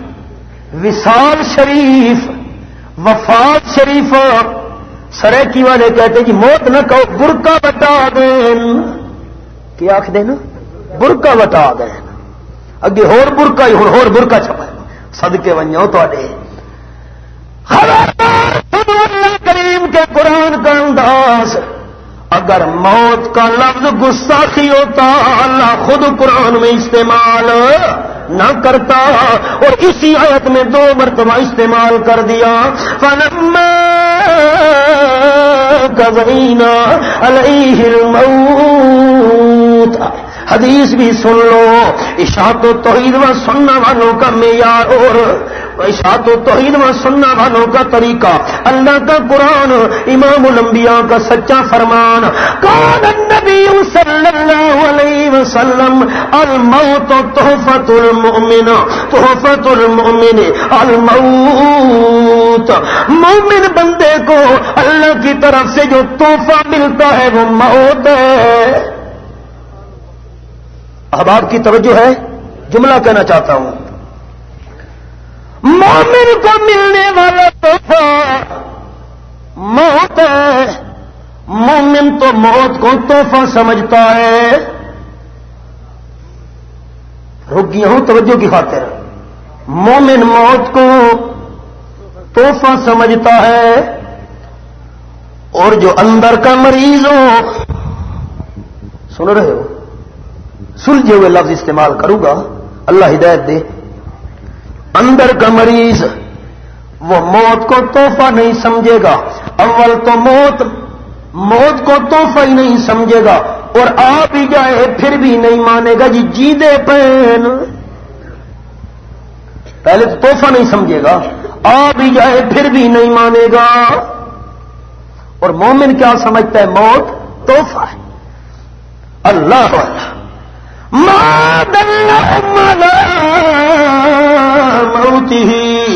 وصال شریف، وفات شریف۔ سریکی والے کہتے جی موت نہ کہو برکا بتا دین۔ کیا آخ دینا برکا بتا دین۔ اگے ہور برکا ہی ہور برکا چھپا سدکے ونجو تے اللہ کریم کے قرآن کا انداز اگر موت کا لفظ گستاخی ہوتا اللہ خود قرآن میں استعمال نہ کرتا اور اسی آیت میں دو مرتبہ استعمال کر دیا فنم کبینا علیہ الموت حدیث بھی سن لو۔ اشاعت و توحید و سننا والوں کا معیار اور اشاعت و توحید و سننا والوں کا طریقہ۔ اللہ کا قرآن، امام الانبیاء کا سچا فرمان۔ کون النبی صلی اللہ علیہ وسلم، الموت تحفت المؤمن تحفت المؤمن، الموت۔ مومن بندے کو اللہ کی طرف سے جو تحفہ ملتا ہے، وہ موت ہے۔ اب آپ کی توجہ ہے، جملہ کہنا چاہتا ہوں۔ مومن کو ملنے والا تحفہ، موت ہے۔ مومن تو موت کو تحفہ سمجھتا ہے۔ رک گیا ہوں توجہ کی خاطر۔ مومن موت کو تحفہ سمجھتا ہے۔ اور جو اندر کا مریض ہو، سن رہے ہو؟ سلجھے ہوئے لفظ استعمال کروں گا، اللہ ہدایت دے۔ اندر کا مریض، وہ موت کو توحفہ نہیں سمجھے گا۔ اول تو موت موت کو توحفہ ہی نہیں سمجھے گا۔ اور آ بھی جائے پھر بھی نہیں مانے گا۔ جی جی دے پین پہلے تو توحفہ نہیں سمجھے گا۔ آ بھی جائے پھر بھی نہیں مانے گا۔ اور مومن کیا سمجھتا ہے؟ موت توحفہ ہے۔ اللہ اللہ موتی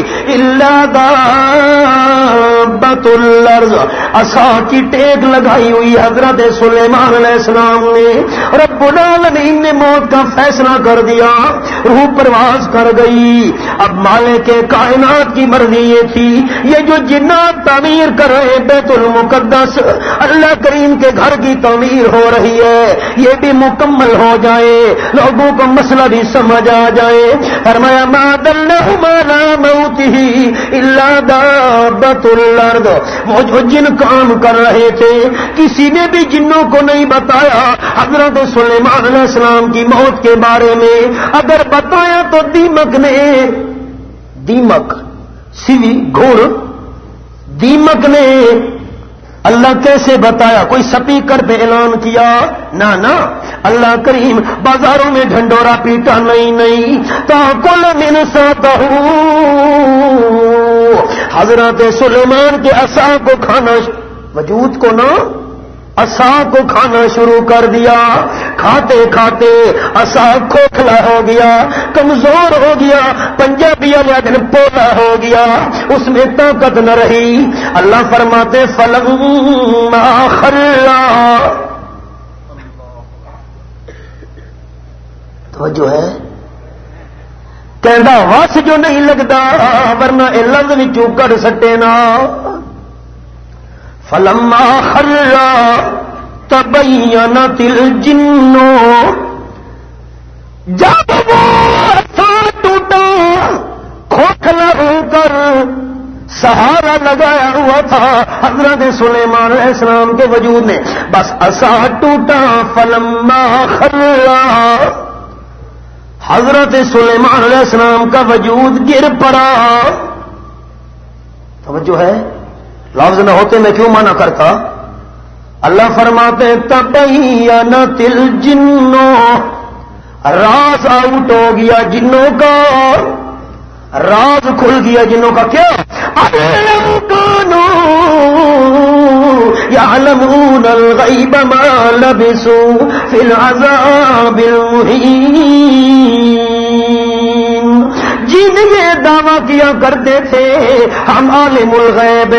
الرض اصا کی ٹیک لگائی ہوئی حضرت سلیمان علیہ السلام نے۔ رب العالمین نے موت کا فیصلہ کر دیا۔ روح پرواز کر گئی۔ اب مالے کے کائنات کی مرضی یہ تھی۔ یہ جو جنات تعمیر کر رہے بیت المقدس، اللہ کریم کے گھر کی تعمیر ہو رہی ہے۔ یہ بھی مکمل ہو جائے۔ لوگوں کو مسئلہ بھی سمجھ آ جائے۔ فرمایا ماد ہی اللہ وہ جو جن کام کر رہے تھے، کسی نے بھی جنوں کو نہیں بتایا۔ حضرت سلیمان علیہ السلام کی موت کے بارے میں اگر بتایا تو دیمک نے، دیمک، سیوی گھوڑ، دیمک نے اللہ کیسے بتایا؟ کوئی سپیکر پہ اعلان کیا؟ نہ۔ اللہ کریم بازاروں میں ڈھنڈورا پیٹا نہیں نہیں۔ تو کل من ساتا حضرت سلیمان کے اصا کو کھانا وجود کو نہ اصا کو کھانا شروع کر دیا۔ کھاتے کھاتے اصا کھوکھلا ہو گیا، کمزور ہو گیا پنجابی والے دن پولا ہو گیا، اس میں طاقت نہ رہی۔ اللہ فرماتے فلم خلا جو ہے۔ کہندا وس جو نہیں لگتا ورنہ یہ لفظ بھی کر سٹے نا۔ فلما خلا تبین تل جنو جب وہ ٹوٹا، کھوکھلا ہو کر سہارا لگایا ہوا تھا۔ حضرت سلیمان علیہ السلام کے وجود نے بس اصا ٹوٹا، فلما خلا حضرت سلیمان علیہ السلام کا وجود گر پڑا۔ توجہ ہے۔ لفظ نہ ہوتے میں کیوں مانا کرتا؟ اللہ فرماتے تب نہ تل جنوں۔ راس آؤٹ ہو گیا جنوں کا۔ راز کھل گیا جنوں کا کیا؟ يعلمون الغيب ما لبسوا في العذاب المهين جن یہ دعویٰ کیا کرتے تھے، ہم عالم الغیب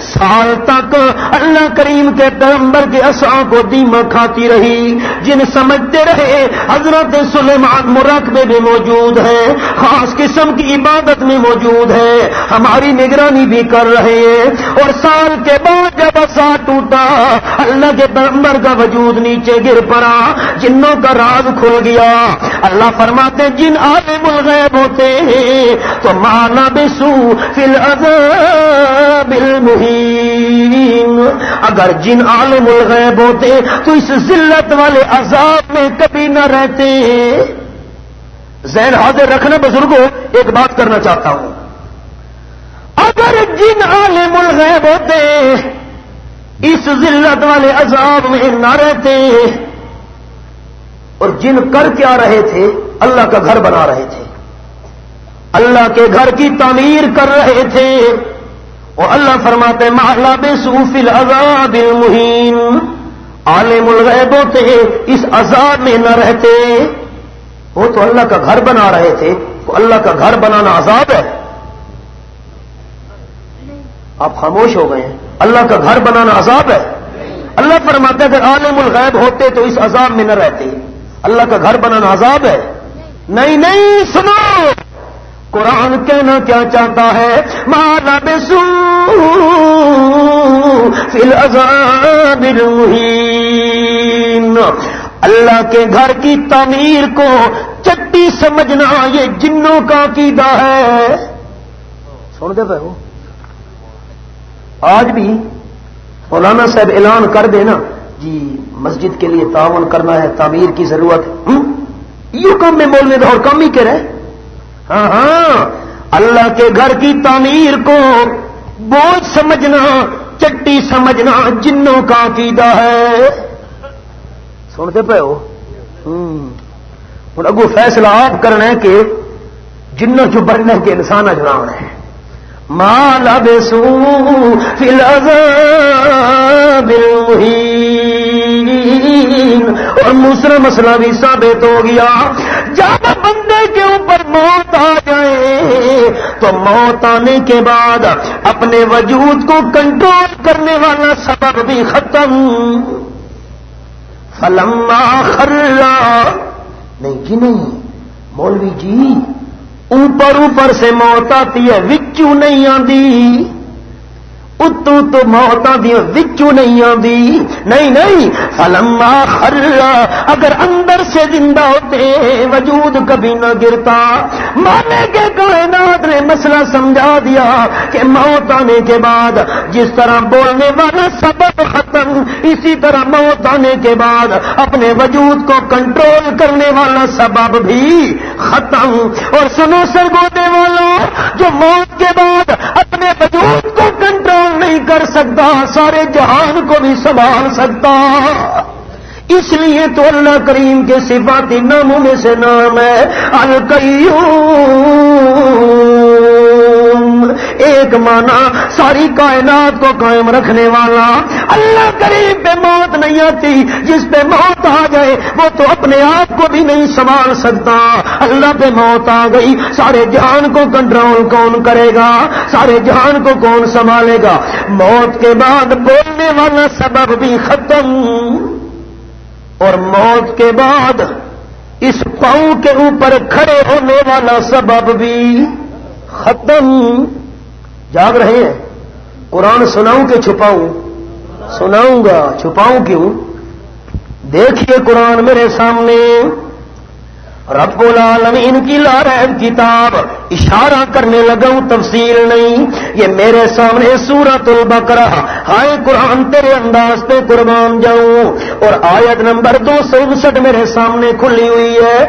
سال تک اللہ کریم کے پیغمبر کے اصا کو دیما کھاتی رہی۔ جن سمجھتے رہے، حضرت سلیمان مراقبے میں موجود ہے خاص قسم کی عبادت میں موجود ہے ہماری نگرانی بھی کر رہے ہیں۔ اور سال کے بعد جب اصا ٹوٹا اللہ کے پیغمبر کا وجود نیچے گر پڑا، جنوں کا راز کھل گیا۔ اللہ فرماتے جن عالم الغیب ہوتے ہیں، تو مانا بسو فل بل اگر جن عالم الغیب ہوتے، تو اس ذلت والے عذاب میں کبھی نہ رہتے۔ ذہن حاضر رکھنا بزرگوں، ایک بات کرنا چاہتا ہوں۔ اگر جن عالم الغیب ہوتے اس ذلت والے عذاب میں نہ رہتے۔ اور جن کر کیا رہے تھے، اللہ کا گھر بنا رہے تھے۔ اللہ کے گھر کی تعمیر کر رہے تھے۔ اور اللہ فرماتے محلہ بے سوفل عذاب المہین عالم الغیب ہوتے، اس عذاب میں نہ رہتے۔ وہ تو اللہ کا گھر بنا رہے تھے۔ تو اللہ کا گھر بنانا عذاب ہے۔ آپ خاموش ہو گئے ہیں۔ اللہ کا گھر بنانا عذاب ہے۔ اللہ فرماتے اگر عالم الغیب ہوتے تو اس عذاب میں نہ رہتے۔ اللہ کا گھر بنانا عذاب ہے۔ نہیں نہیں، سنو۔ قرآن کہنا کیا چاہتا ہے؟ مالا بسو فل عذاب اللہ کے گھر کی تعمیر کو چٹی سمجھنا یہ جنوں کا عقیدہ ہے۔ سن دے پہ آج بھی مولانا صاحب اعلان کر دینا جی مسجد کے لیے تعاون کرنا ہے، تعمیر کی ضرورت یوں کام میں بولنے دو اور کم ہی کے رہے ہاں ہاں۔ اللہ کے گھر کی تعمیر کو بوجھ سمجھنا، چٹی سمجھنا جنوں کا عقیدہ ہے۔ سنتے پے ہو؟ ہوں۔ اگو فیصلہ آپ کرنا ہے کہ جنوں جو بڑھنے کے انسان اجران ہے مالا بے سو فل اور دوسرا مسئلہ بھی ثابت ہو گیا۔ جب بندے کے اوپر موت آ جائے، تو موت آنے کے بعد اپنے وجود کو کنٹرول کرنے والا سبب بھی ختم۔ فلما خرا نہیں جی نہیں؟ مولوی جی اوپر اوپر سے موت آتی ہے وچو نہیں آتی اتو تو موت دیا وچو نہیں آتی نہیں نہیں۔ فلما خرا اگر اندر سے زندہ ہوتے، وجود کبھی نہ گرتا۔ مانے کے کائنات نے مسئلہ سمجھا دیا کہ موت آنے کے بعد جس طرح بولنے والا سبب ختم، اسی طرح موت آنے کے بعد اپنے وجود کو کنٹرول کرنے والا سبب بھی ختم۔ اور سنو سر گونے والا، جو موت کے بعد اپنے وجود کو کنٹرول نہیں کر سکتا، سارے جہان کو بھی سنبھال سکتا۔ اس لیے تو اللہ کریم کے صفاتی ناموں میں سے نام ہے الکیوم ایک مانا ساری کائنات کو قائم رکھنے والا اللہ کریم پہ موت نہیں آتی، جس پہ موت آ جائے، وہ تو اپنے آپ کو بھی نہیں سنبھال سکتا۔ اللہ پہ موت آ گئی، سارے جہان کو کنٹرول کون کرے گا؟ سارے جہان کو کون سنبھالے گا؟ موت کے بعد بولنے والا سبب بھی ختم۔ اور موت کے بعد اس پاؤں کے اوپر کھڑے ہونے والا سبب بھی ختم۔ جاگ رہے ہیں۔ قرآن سناؤں کہ چھپاؤں؟ سناؤں گا۔ چھپاؤں کیوں؟ دیکھیے قرآن میرے سامنے۔ رب العالمین کی لارب کتاب۔ اشارہ کرنے لگا ہوں تفصیل نہیں۔ یہ میرے سامنے سورت البقرہ۔ ہائے قرآن، تیرے انداز پہ قربان جاؤں۔ اور آیت نمبر دو سو انسٹھ میرے سامنے کھلی ہوئی ہے۔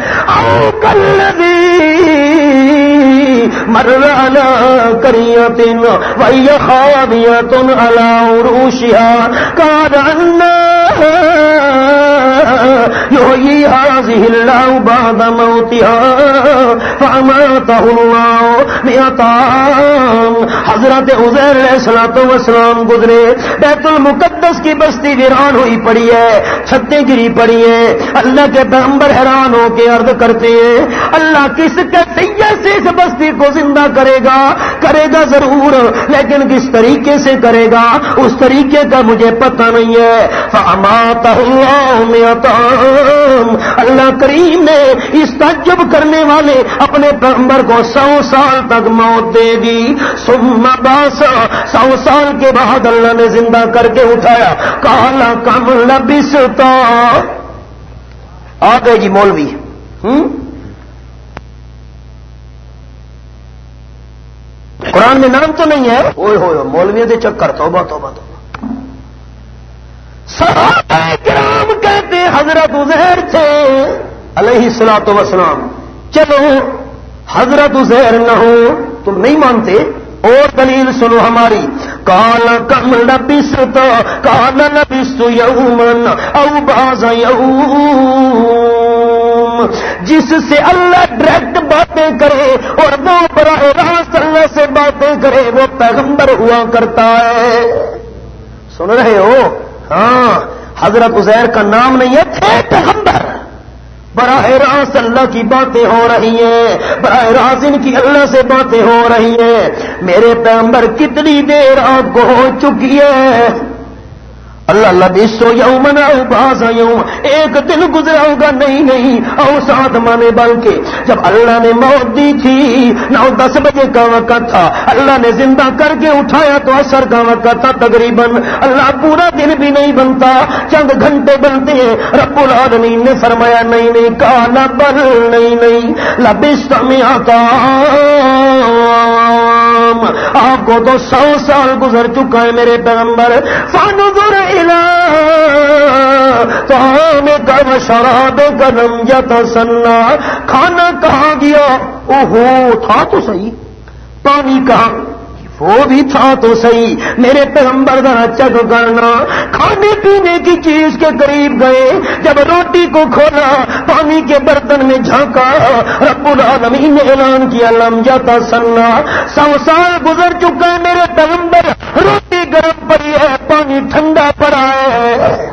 کل مرانا کریاں تین وی خاویہ تن الاؤشیا کار یوہی حاضی اللہ بعد موتها فاماته الله مئتان حضرت عزیر علیہ السلام وسلام گزرے بیت المقدس کی بستی ویران ہوئی پڑی ہے، چھتیں گری پڑی ہیں۔ اللہ کے پیغمبر حیران ہو کے عرض کرتے ہیں، اللہ کس کیفیت سے اس بستی کو زندہ کرے گا کرے گا ضرور، لیکن کس طریقے سے کرے گا؟ اس طریقے کا مجھے پتہ نہیں ہے۔ فاماته الله مئتان اللہ کریم نے اس تعجب کرنے والے اپنے پیغمبر کو سو سال تک موت دے دی۔ سما باس۔ سو سال کے بعد اللہ نے زندہ کر کے اٹھایا۔ کالا کم لبستا آ گئے جی مولوی۔ ہوں؟ قرآن میں نام تو نہیں ہے؟ ہوئے ہوئے مولوی دے چکر تو بات تو بات کرام کہتے حضرت ازہر تھے۔ علیہ سلاط وسلام چلو حضرت ازہر نہ ہو تم نہیں مانتے؟ اور دلیل سنو ہماری۔ کال کم نبیس تو کال نبیس یومن او باز جس سے اللہ ڈائریکٹ باتیں کرے اور وہ براہ راست اللہ سے باتیں کرے، وہ پیغمبر ہوا کرتا ہے۔ سن رہے ہو؟ ہاں حضرت ازیر کا نام نہیں ہے، تھے پیغمبر۔ براہ راست اللہ کی باتیں ہو رہی ہیں براہ راست ان کی اللہ سے باتیں ہو رہی ہیں۔ میرے پیغمبر کتنی دیر آپ کو ہو چکی ہے؟ اللہ اللہ بیسو یوم باز یوم۔ ایک دن گزرا ہوگا، نہیں نہیں۔ او سات مانے، بلکہ جب اللہ نے موت دی تھی، نو دس بجے کا وقت تھا۔ اللہ نے زندہ کر کے اٹھایا تو اثر کا وقت تھا، تقریباً۔ اللہ پورا دن بھی نہیں بنتا، چند گھنٹے بنتے۔ ہیں رب العالمین نے فرمایا، نہیں نہیں کالا بل، نہیں نہیں۔ لبست میں آتا آپ کو تو سو سال گزر چکا ہے میرے پیغمبر۔ فانظر تو گرم شراب کرم یا سننا کھانا کہاں گیا؟ اوہو، تھا تو صحیح۔ پانی کہاں؟ وہ بھی تھا تو صحیح۔ میرے پیغمبر ذرا چک کرنا کھانے پینے کی چیز کے قریب گئے۔ جب روٹی کو کھولا، پانی کے برتن میں جھانکا۔ رب العالمین نے اعلان کیا، لم جاتا سننا سو سال گزر چکا ہے میرے پیغمبر۔ روٹی گرم پڑی ہے، پانی ٹھنڈا پڑا ہے۔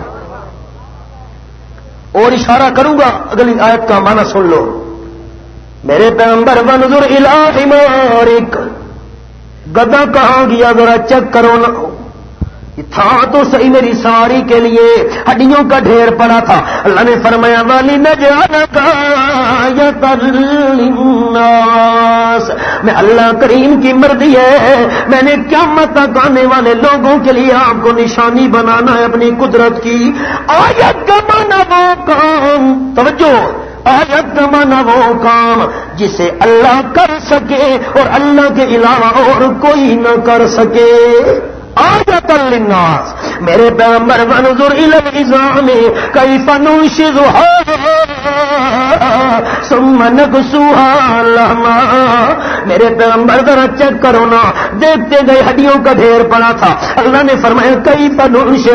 اور اشارہ کروں گا، اگلی آیت کا معنی سن لو۔ میرے پیغمبر بنظر الہ مارک۔ گدا کہاں گیا ذرا چیک کرو نا۔ تھا تو صحیح میری ساری کے لیے۔ ہڈیوں کا ڈھیر پڑا تھا۔ اللہ نے فرمایا، والی نہ جانا میں اللہ کریم کی مرضی ہے۔ میں نے کیا مت آنے والے لوگوں کے لیے آپ کو نشانی بنانا ہے اپنی قدرت کی۔ آیت کا مانا وہ کام۔ توجہ۔ آجت کا وہ کام جسے اللہ کر سکے اور اللہ کے علاوہ اور کوئی نہ کر سکے۔ آجت الناس میرے پیغمبر منظور الزام کئی فنوش سمن لما میرے پیغمبر، ذرا چیک کرو نا، دیکھتے گئے ہڈیوں کا ڈھیر پڑا تھا۔ اللہ نے فرمایا کئی فنوش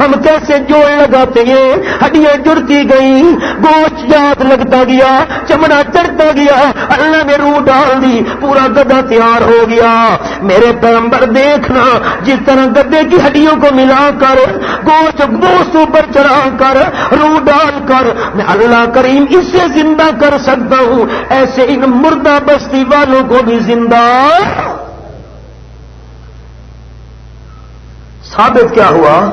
ہم کیسے جوڑ لگاتے ہیں؟ ہڈیاں جڑتی گئی گوشت جات لگتا گیا، چمڑا چڑھتا گیا۔ اللہ نے روح ڈال دی، پورا گدا تیار ہو گیا۔ میرے پیغمبر، دیکھنا جس طرح گدے کی ہڈیوں کو ملا کر، گوشت گوشت اوپر چڑھا کر، رو ڈال کر، میں اللہ کریم اس سے زندہ کر سکتا ہوں۔ ایسے ان مردہ بستی والوں کو بھی زندہ۔ ثابت کیا ہوا؟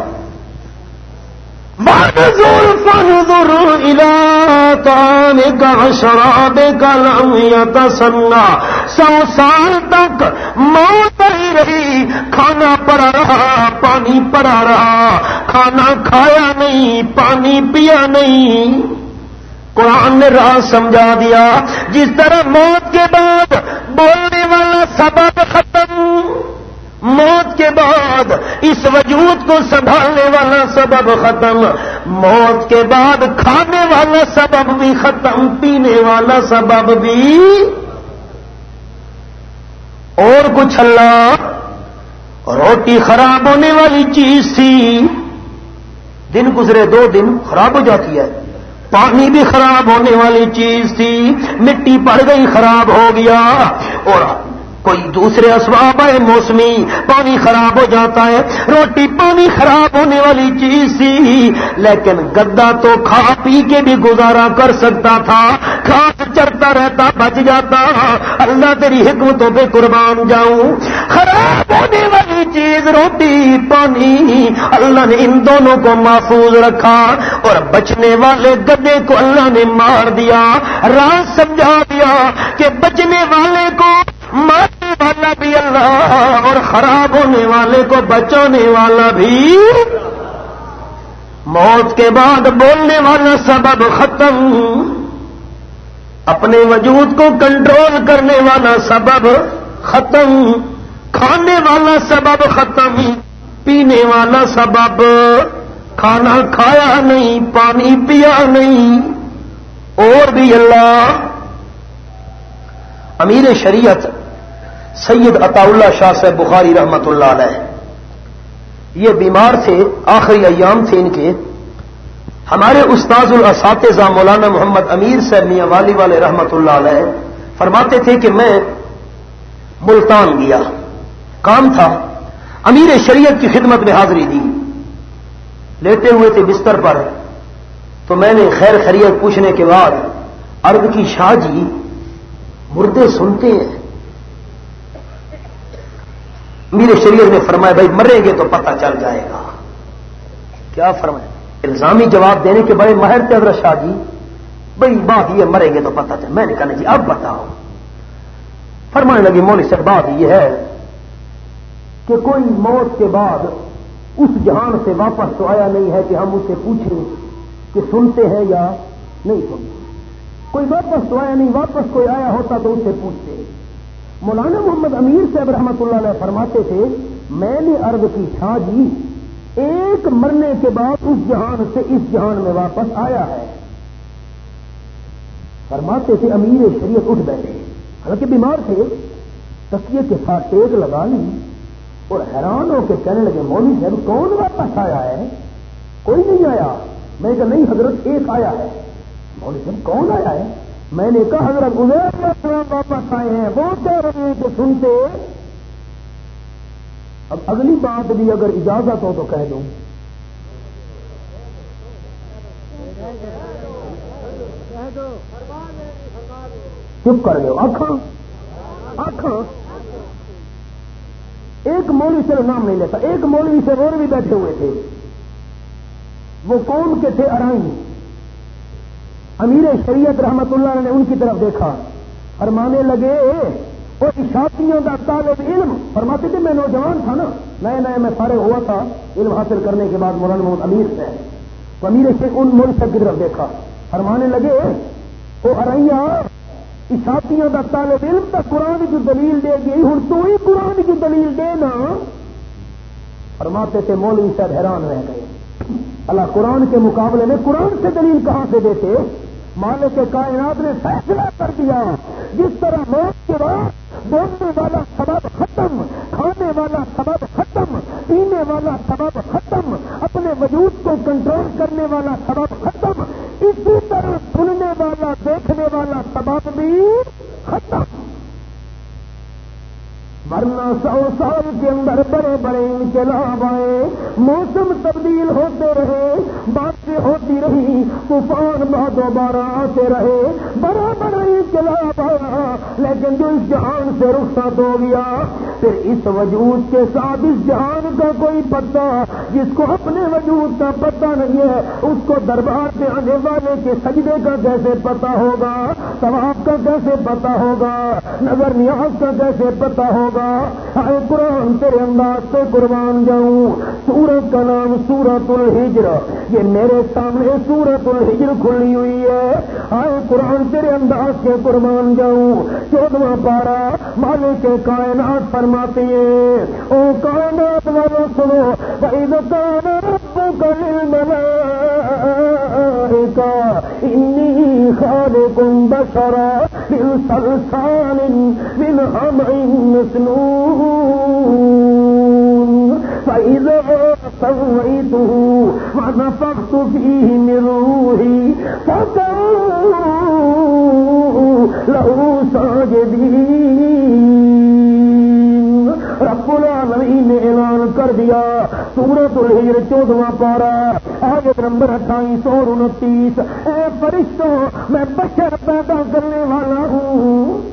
شراب کا لم سننا سو سال تک موت ہی رہی. کھانا پڑا رہا، پانی پڑا رہا. کھانا کھایا نہیں، پانی پیا نہیں. قرآن نے راہ سمجھا دیا. جس طرح موت کے بعد بولنے والا سبب ختم. موت کے بعد اس وجود کو سنبھالنے والا سبب ختم، موت کے بعد کھانے والا سبب بھی ختم، پینے والا سبب بھی۔ اور کچھ اللہ روٹی خراب ہونے والی چیز تھی۔ دن گزرے، دو دن خراب ہو جاتی ہے۔ پانی بھی خراب ہونے والی چیز تھی، مٹی پڑ گئی، خراب ہو گیا۔ اور کوئی دوسرے اسباب ہے موسمی، پانی خراب ہو جاتا ہے، روٹی پانی خراب ہونے والی چیز تھی لیکن گدا تو کھا پی کے بھی گزارا کر سکتا تھا کھاس چڑھتا رہتا، بچ جاتا۔ اللہ تیری حکمتوں پہ قربان جاؤں۔ خراب ہونے والی چیز، روٹی، پانی۔ اللہ نے ان دونوں کو محفوظ رکھا اور بچنے والے گدے کو اللہ نے مار دیا۔ راز سمجھا دیا کہ بچنے والے کو مارنے والا بھی اللہ اور خراب ہونے والے کو بچانے والا بھی موت کے بعد بولنے والا سبب ختم، اپنے وجود کو کنٹرول کرنے والا سبب ختم، کھانے والا سبب ختم، پینے والا سبب، کھانا کھایا نہیں، پانی پیا نہیں، اور بھی اللہ، امیر شریعت سید عطا اللہ شاہ صاحب بخاری رحمت اللہ علیہ۔ یہ بیمار تھے، آخری ایام تھے ان کے۔ ہمارے استاذ الاساتذہ مولانا محمد امیر صاحب میاں والی والے رحمت اللہ علیہ فرماتے تھے کہ میں ملتان گیا۔ کام تھا۔ امیر شریعت کی خدمت میں حاضری دی۔ لیتے ہوئے تھے بستر پر۔ تو میں نے خیر خریت پوچھنے کے بعد عرب کی شاہ جی مردے سنتے ہیں۔ میرے شریعت نے فرمایا، بھائی مریں گے تو پتہ چل جائے گا. کیا فرمایا؟ الزامی جواب دینے کے بڑے ماہر تھے حضرت شاہ جی۔ بھائی بات یہ مریں گے تو پتہ چل میں نے کہا جی اب بتاؤ۔ فرمانے لگی مولوی صاحب، بات یہ ہے کہ کوئی موت کے بعد اس جہان سے واپس تو آیا نہیں ہے کہ ہم اسے پوچھیں کہ سنتے ہیں یا نہیں سنتے۔ کوئی واپس تو آیا نہیں، واپس کوئی آیا ہوتا تو اسے پوچھتے۔ مولانا محمد امیر صاحب رحمت اللہ علیہ فرماتے تھے، میں نے عرب کی، شاہ جی ایک مرنے کے بعد اس جہان سے اس جہان میں واپس آیا ہے۔ فرماتے تھے، امیر شریعت اٹھ بیٹھے۔ حالانکہ بیمار تھے تکیے کے ساتھ ٹیک لگا لی اور حیران ہو کے کہنے لگے، مولوی صاحب، کون واپس آیا ہے؟ کوئی نہیں آیا۔ میں کہ نہیں، حضرت ایک آیا ہے۔ مولوی صاحب، کون آیا ہے؟ میں نے کہا حضرت گزیر واپس آئے ہیں، وہ کہہ رہے ہیں کہ سنتے، اب اگلی بات بھی اگر اجازت ہو تو کہہ دوں۔ چپ کر دو آخا آخا ایک مولوی سے نام نہیں لیتا، ایک مولوی سے اور بھی بیٹھے ہوئے تھے۔ وہ کون کے تھے ارائی امیر شریعت رحمت اللہ نے ان کی طرف دیکھا، فرمانے لگے اور اشاعتیوں کا طالب علم فرماتے تھے، میں نوجوان تھا نا، نئے نئے میں فارغ ہوا تھا، علم حاصل کرنے کے بعد مولانا محمد امیر سے تو امیر سے ان ملک کی طرف دیکھا۔ فرمانے لگے وہ اریا اشاعتیوں کا طالب علم تو قرآن کی دلیل دے گئی ہوں تو ہی قرآن کی دلیل دے نا۔ فرماتے تھے، مولوی صاحب حیران رہ گئے۔ اللہ قرآن کے مقابلے میں قرآن سے دلیل کہاں سے دیتے؟ مالک کائنات نے فیصلہ کر دیا جس طرح موت کے بعد بولنے والا سبب ختم، کھانے والا سبب ختم، پینے والا سبب ختم، اپنے وجود کو کنٹرول کرنے والا سبب ختم، اسی طرح سننے والا، دیکھنے والا سبب بھی ختم۔ ورنہ سو سال کے اندر بڑے بڑے انقلاب آئے، موسم تبدیل ہوتے رہے، باتیں ہوتی رہی، طوفان بعد دوبارہ آتے رہے بڑا بڑا انقلاب آیا، لیکن جو اس جہان سے رخصت ہو گیا، پھر اس وجود کے ساتھ اس جہان کا کوئی پتا جس کو اپنے وجود کا پتہ نہیں ہے، اس کو دربار سے آنے والے کے سجدے کا کیسے پتا ہوگا ثواب کا کیسے پتا ہوگا، نظر نیاز کا کیسے پتا ہوگا اے قرآن، تیرے انداز سے قربان جاؤں۔ سورت کا نام سورت الحجر یہ میرے سامنے سورت الحجر کھلی ہوئی ہے۔ آئے قرآن، تیرے انداز کے قربان جاؤں۔ چودواں پارا مالک کے کائنات فرماتی ہے او کائنات والوں سنو بھائی دکان کا انی خالق بشرا من صلصال من حمع مسنون. فإذا سويته ونفخت فيه من روحي فكروا له ساجدين. کر دیا سورت الحجر چودواں پارا آیت نمبر اٹھائیس اور انتیس۔ اے فرشتوں میں بشر پیدا کرنے والا ہوں۔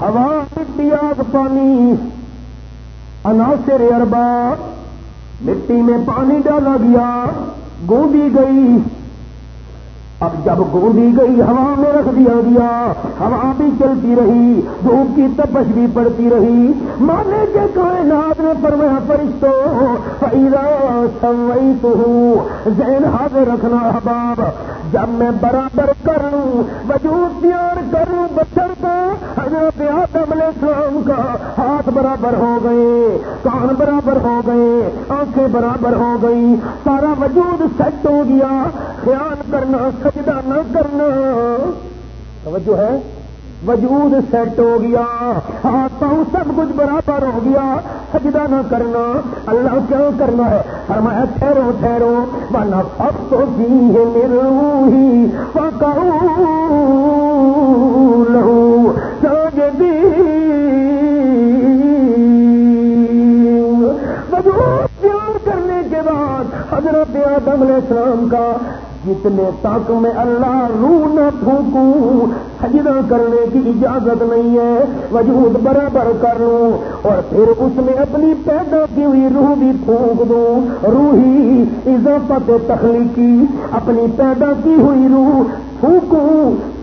ہوا، مٹی، آگ، پانی، عناصر اربا مٹی میں پانی ڈالا گیا، گوندی گئی۔ اب جب گوندی گئی، ہوا میں رکھ دیا گیا، ہوا بھی چلتی رہی، دھوپ کی تپش بھی پڑتی رہی۔ مانے کے کائنات نے فرمایا فرشتوں فیرا سوئی تو ہوں زین حاضر رکھنا حباب جب میں برابر کر لوں وجود تیار کر لوں بچر کو حضرت آدم علیہ السلام کا ہاتھ برابر ہو گئے، کان برابر ہو گئے، آنکھیں برابر ہو گئی سارا وجود سیٹ ہو گیا۔ خیال کرنا سجدہ نہ کرنا۔ توجہ ہے۔ وجود سیٹ ہو گیا۔ ہاتھ پاؤں سب کچھ برابر ہو گیا۔ سجدہ نہ کرنا۔ اللہ کیا کرنا ہے؟ فرمایا، ٹھہرو ٹھہرو۔ ورنہ اب تو جی ہے ہی لہو۔ ساجدی۔ وجود پیار کرنے کے بعد حضرت آدم علیہ السلام کا جتنے تک میں اللہ روح نہ پھونکوں سجدہ کرنے کی اجازت نہیں ہے، وجود برابر کر لوں، اور پھر اس میں اپنی پیدا کی ہوئی روح بھی پھونک دوں۔ روحی اضافت تخلیقی، اپنی پیدا کی ہوئی روح پھونکوں۔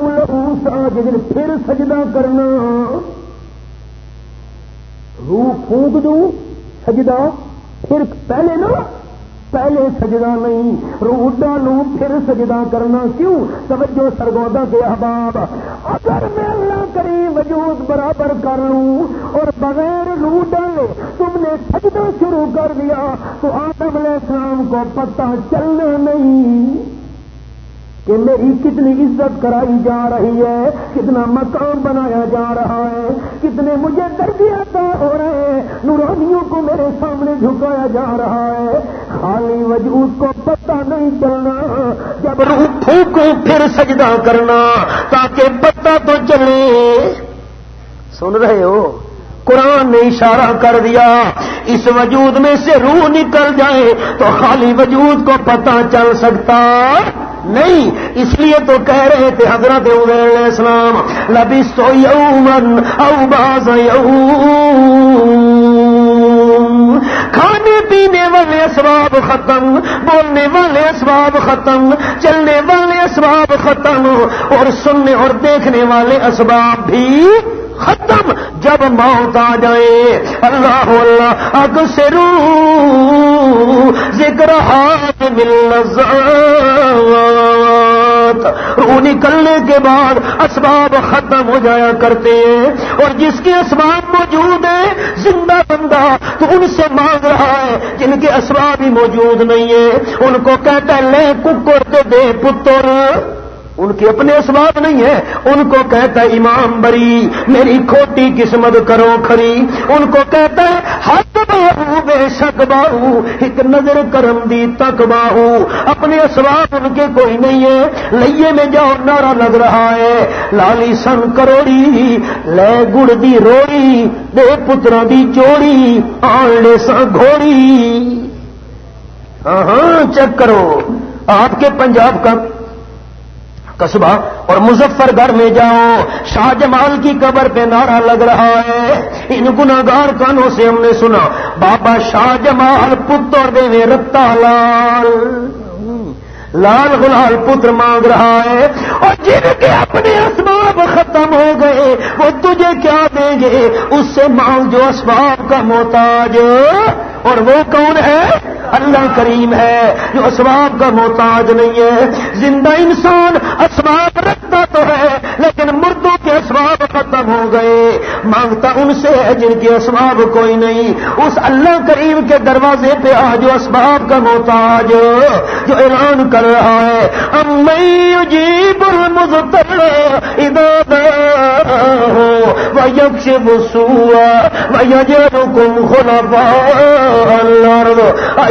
لہو ساجد، پھر سجدہ کرنا۔ روح پھونک دوں، سجدہ پھر پہلے نا پہلے سجدہ نہیں روح ڈالوں پھر سجدہ کرنا کیوں؟ توجہ سرگودا کے احباب، اگر میں اللہ کری وجود برابر کر لوں اور بغیر روح ڈالے تم نے سجدہ شروع کر دیا، تو آدم علیہ السلام کو پتہ چلنا نہیں کہ میری کتنی عزت کرائی جا رہی ہے، کتنا مقام بنایا جا رہا ہے، کتنے مجھے درجیات ہو رہے ہیں، نورانیوں کو میرے سامنے جھکایا جا رہا ہے۔ خالی وجود کو پتہ نہیں چلنا، جب روح پھونکو پھر سجدہ کرنا، تاکہ پتہ تو چلے۔ سن رہے ہو؟ قرآن نے اشارہ کر دیا، اس وجود میں سے روح نکل جائے تو خالی وجود کو پتہ چل سکتا نہیں۔ اس لیے تو کہہ رہے تھے حضرت علیہ السلام لبی سو یومن او باز کھانے پینے والے اسباب ختم، بولنے والے اسباب ختم، چلنے والے اسباب ختم، اور سننے اور دیکھنے والے اسباب بھی ختم۔ جب موت آ جائے، اللہ اللہ اگ سے رو ذکر ہاتھ مل روح نکلنے کے بعد اسباب ختم ہو جایا کرتے ہیں۔ اور جس کے اسباب موجود ہیں، زندہ بندہ تو ان سے مانگ رہا ہے جن کے اسباب ہی موجود نہیں ہے ان کو کہتا ہے، لے ککر دے پتر۔ ان کے اپنے اسباب نہیں ہے۔ ان کو کہتا ہے، امام بری، میری کھوٹی قسمت کرو کھری ان کو کہتا ہے ہاتھ بے شک باہو، ایک نظر کرم دی تک باہو۔ اپنے اسباب ان کے کوئی نہیں ہے۔ لئیے میں جاؤ، نعرہ لگ رہا ہے۔ لالی سن کروڑی، لے گڑ دی روڑی، دے پترا دی چوڑی، آن لے سن گھوڑی۔ ہاں ہاں چیک کرو۔ آپ کے پنجاب کا قصبہ اور مظفر گھر میں جاؤ۔ شاہ جمال کی قبر پہ نعرہ لگ رہا ہے۔ ان گناگار کانوں سے ہم نے سنا، بابا شاہ جمال پتر دے رتا لال۔ لال غلال پتر مانگ رہا ہے۔ اور جن کے اپنے اسباب ختم ہو گئے، وہ تجھے کیا دیں گے؟ اس سے مانگ جو اسباب کا محتاج۔ اور وہ کون ہے؟ اللہ کریم ہے، جو اسباب کا محتاج نہیں ہے۔ زندہ انسان اسباب رکھتا تو ہے، لیکن مردوں کے اسباب ختم ہو گئے۔ مانگتا ان سے ہے جن کے اسباب کوئی نہیں۔ اس اللہ کریم کے دروازے پہ آ جو اسباب کا محتاج، جو اعلان کر رہا ہے۔ ام جیب المزتر اداد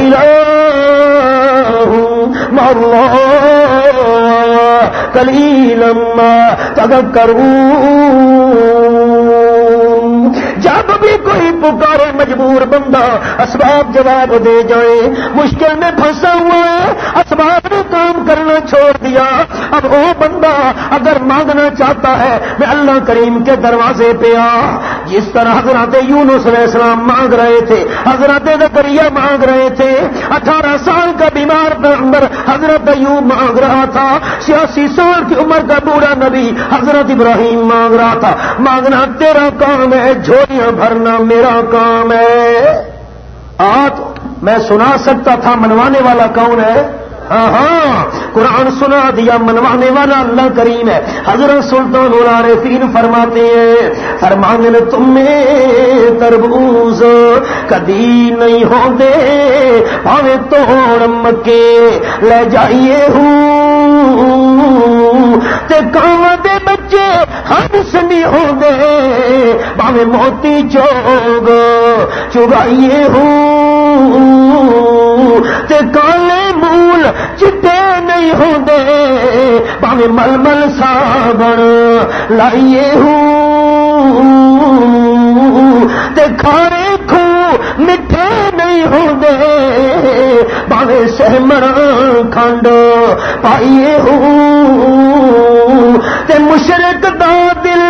إله مع الله قليلا ما تذكرون. جب بھی کوئی پکارے مجبور بندہ، اسباب جواب دے جائے۔ مشکل میں پھنسا ہوا ہے، اسباب نے کام کرنا چھوڑ دیا۔ اب وہ بندہ اگر مانگنا چاہتا ہے، میں اللہ کریم کے دروازے پہ آ۔ جس طرح حضرت یونس علیہ السلام مانگ رہے تھے، حضرت زکریہ مانگ رہے تھے۔ اٹھارہ سال کا بیمار پیغمبر حضرت ایوب مانگ رہا تھا۔ چھیاسی سال کی عمر کا بوڑھا نبی حضرت ابراہیم مانگ رہا تھا۔ مانگنا تیرا کام ہے جھولیاں بھرنا میرا کام ہے۔ آج میں سنا سکتا تھا منوانے والا کون ہے؟ ہاں ہاں قرآن سنا دیا، منوانے والا اللہ کریم ہے۔ حضرت سلطان العارفین فرماتے ہیں فرمانے تم میں تربوز کدی نہیں ہوتے پاوے توڑ مکے، لے جائیے ہوں۔ تے دے بچے ہر سنی ہو گئے باوے موتی چوگ چگائیے ہوں تے کالے مول چٹے نہیں ہو گئے باوے مل مل سابن لائیے ہوں تے کھارے کھو باوے سہمر کھنڈ پائیے ہوں تے مشرق دا دل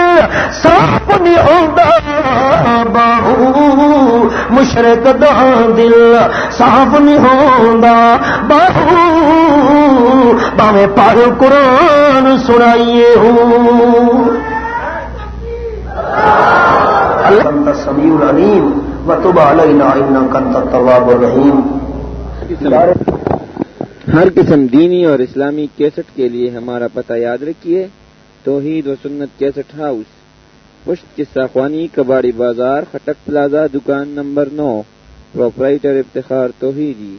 صاف نہیں ہوتا باہو، مشرق دا دل صاف نہیں ہوتا باہو، باوے پال قرآن سنائیے ہوں اللہ سمیع العلیم۔ وتب علینا انك انت التواب الرحیم ہر قسم دینی اور اسلامی کیسٹ کے لیے ہمارا پتہ یاد رکھیے، توحید و سنت کیسٹ ہاؤس پشت قصہ خوانی، کباڑی بازار، خٹک پلازا، دکان نمبر نو پروپرائٹر افتخار توحیدی۔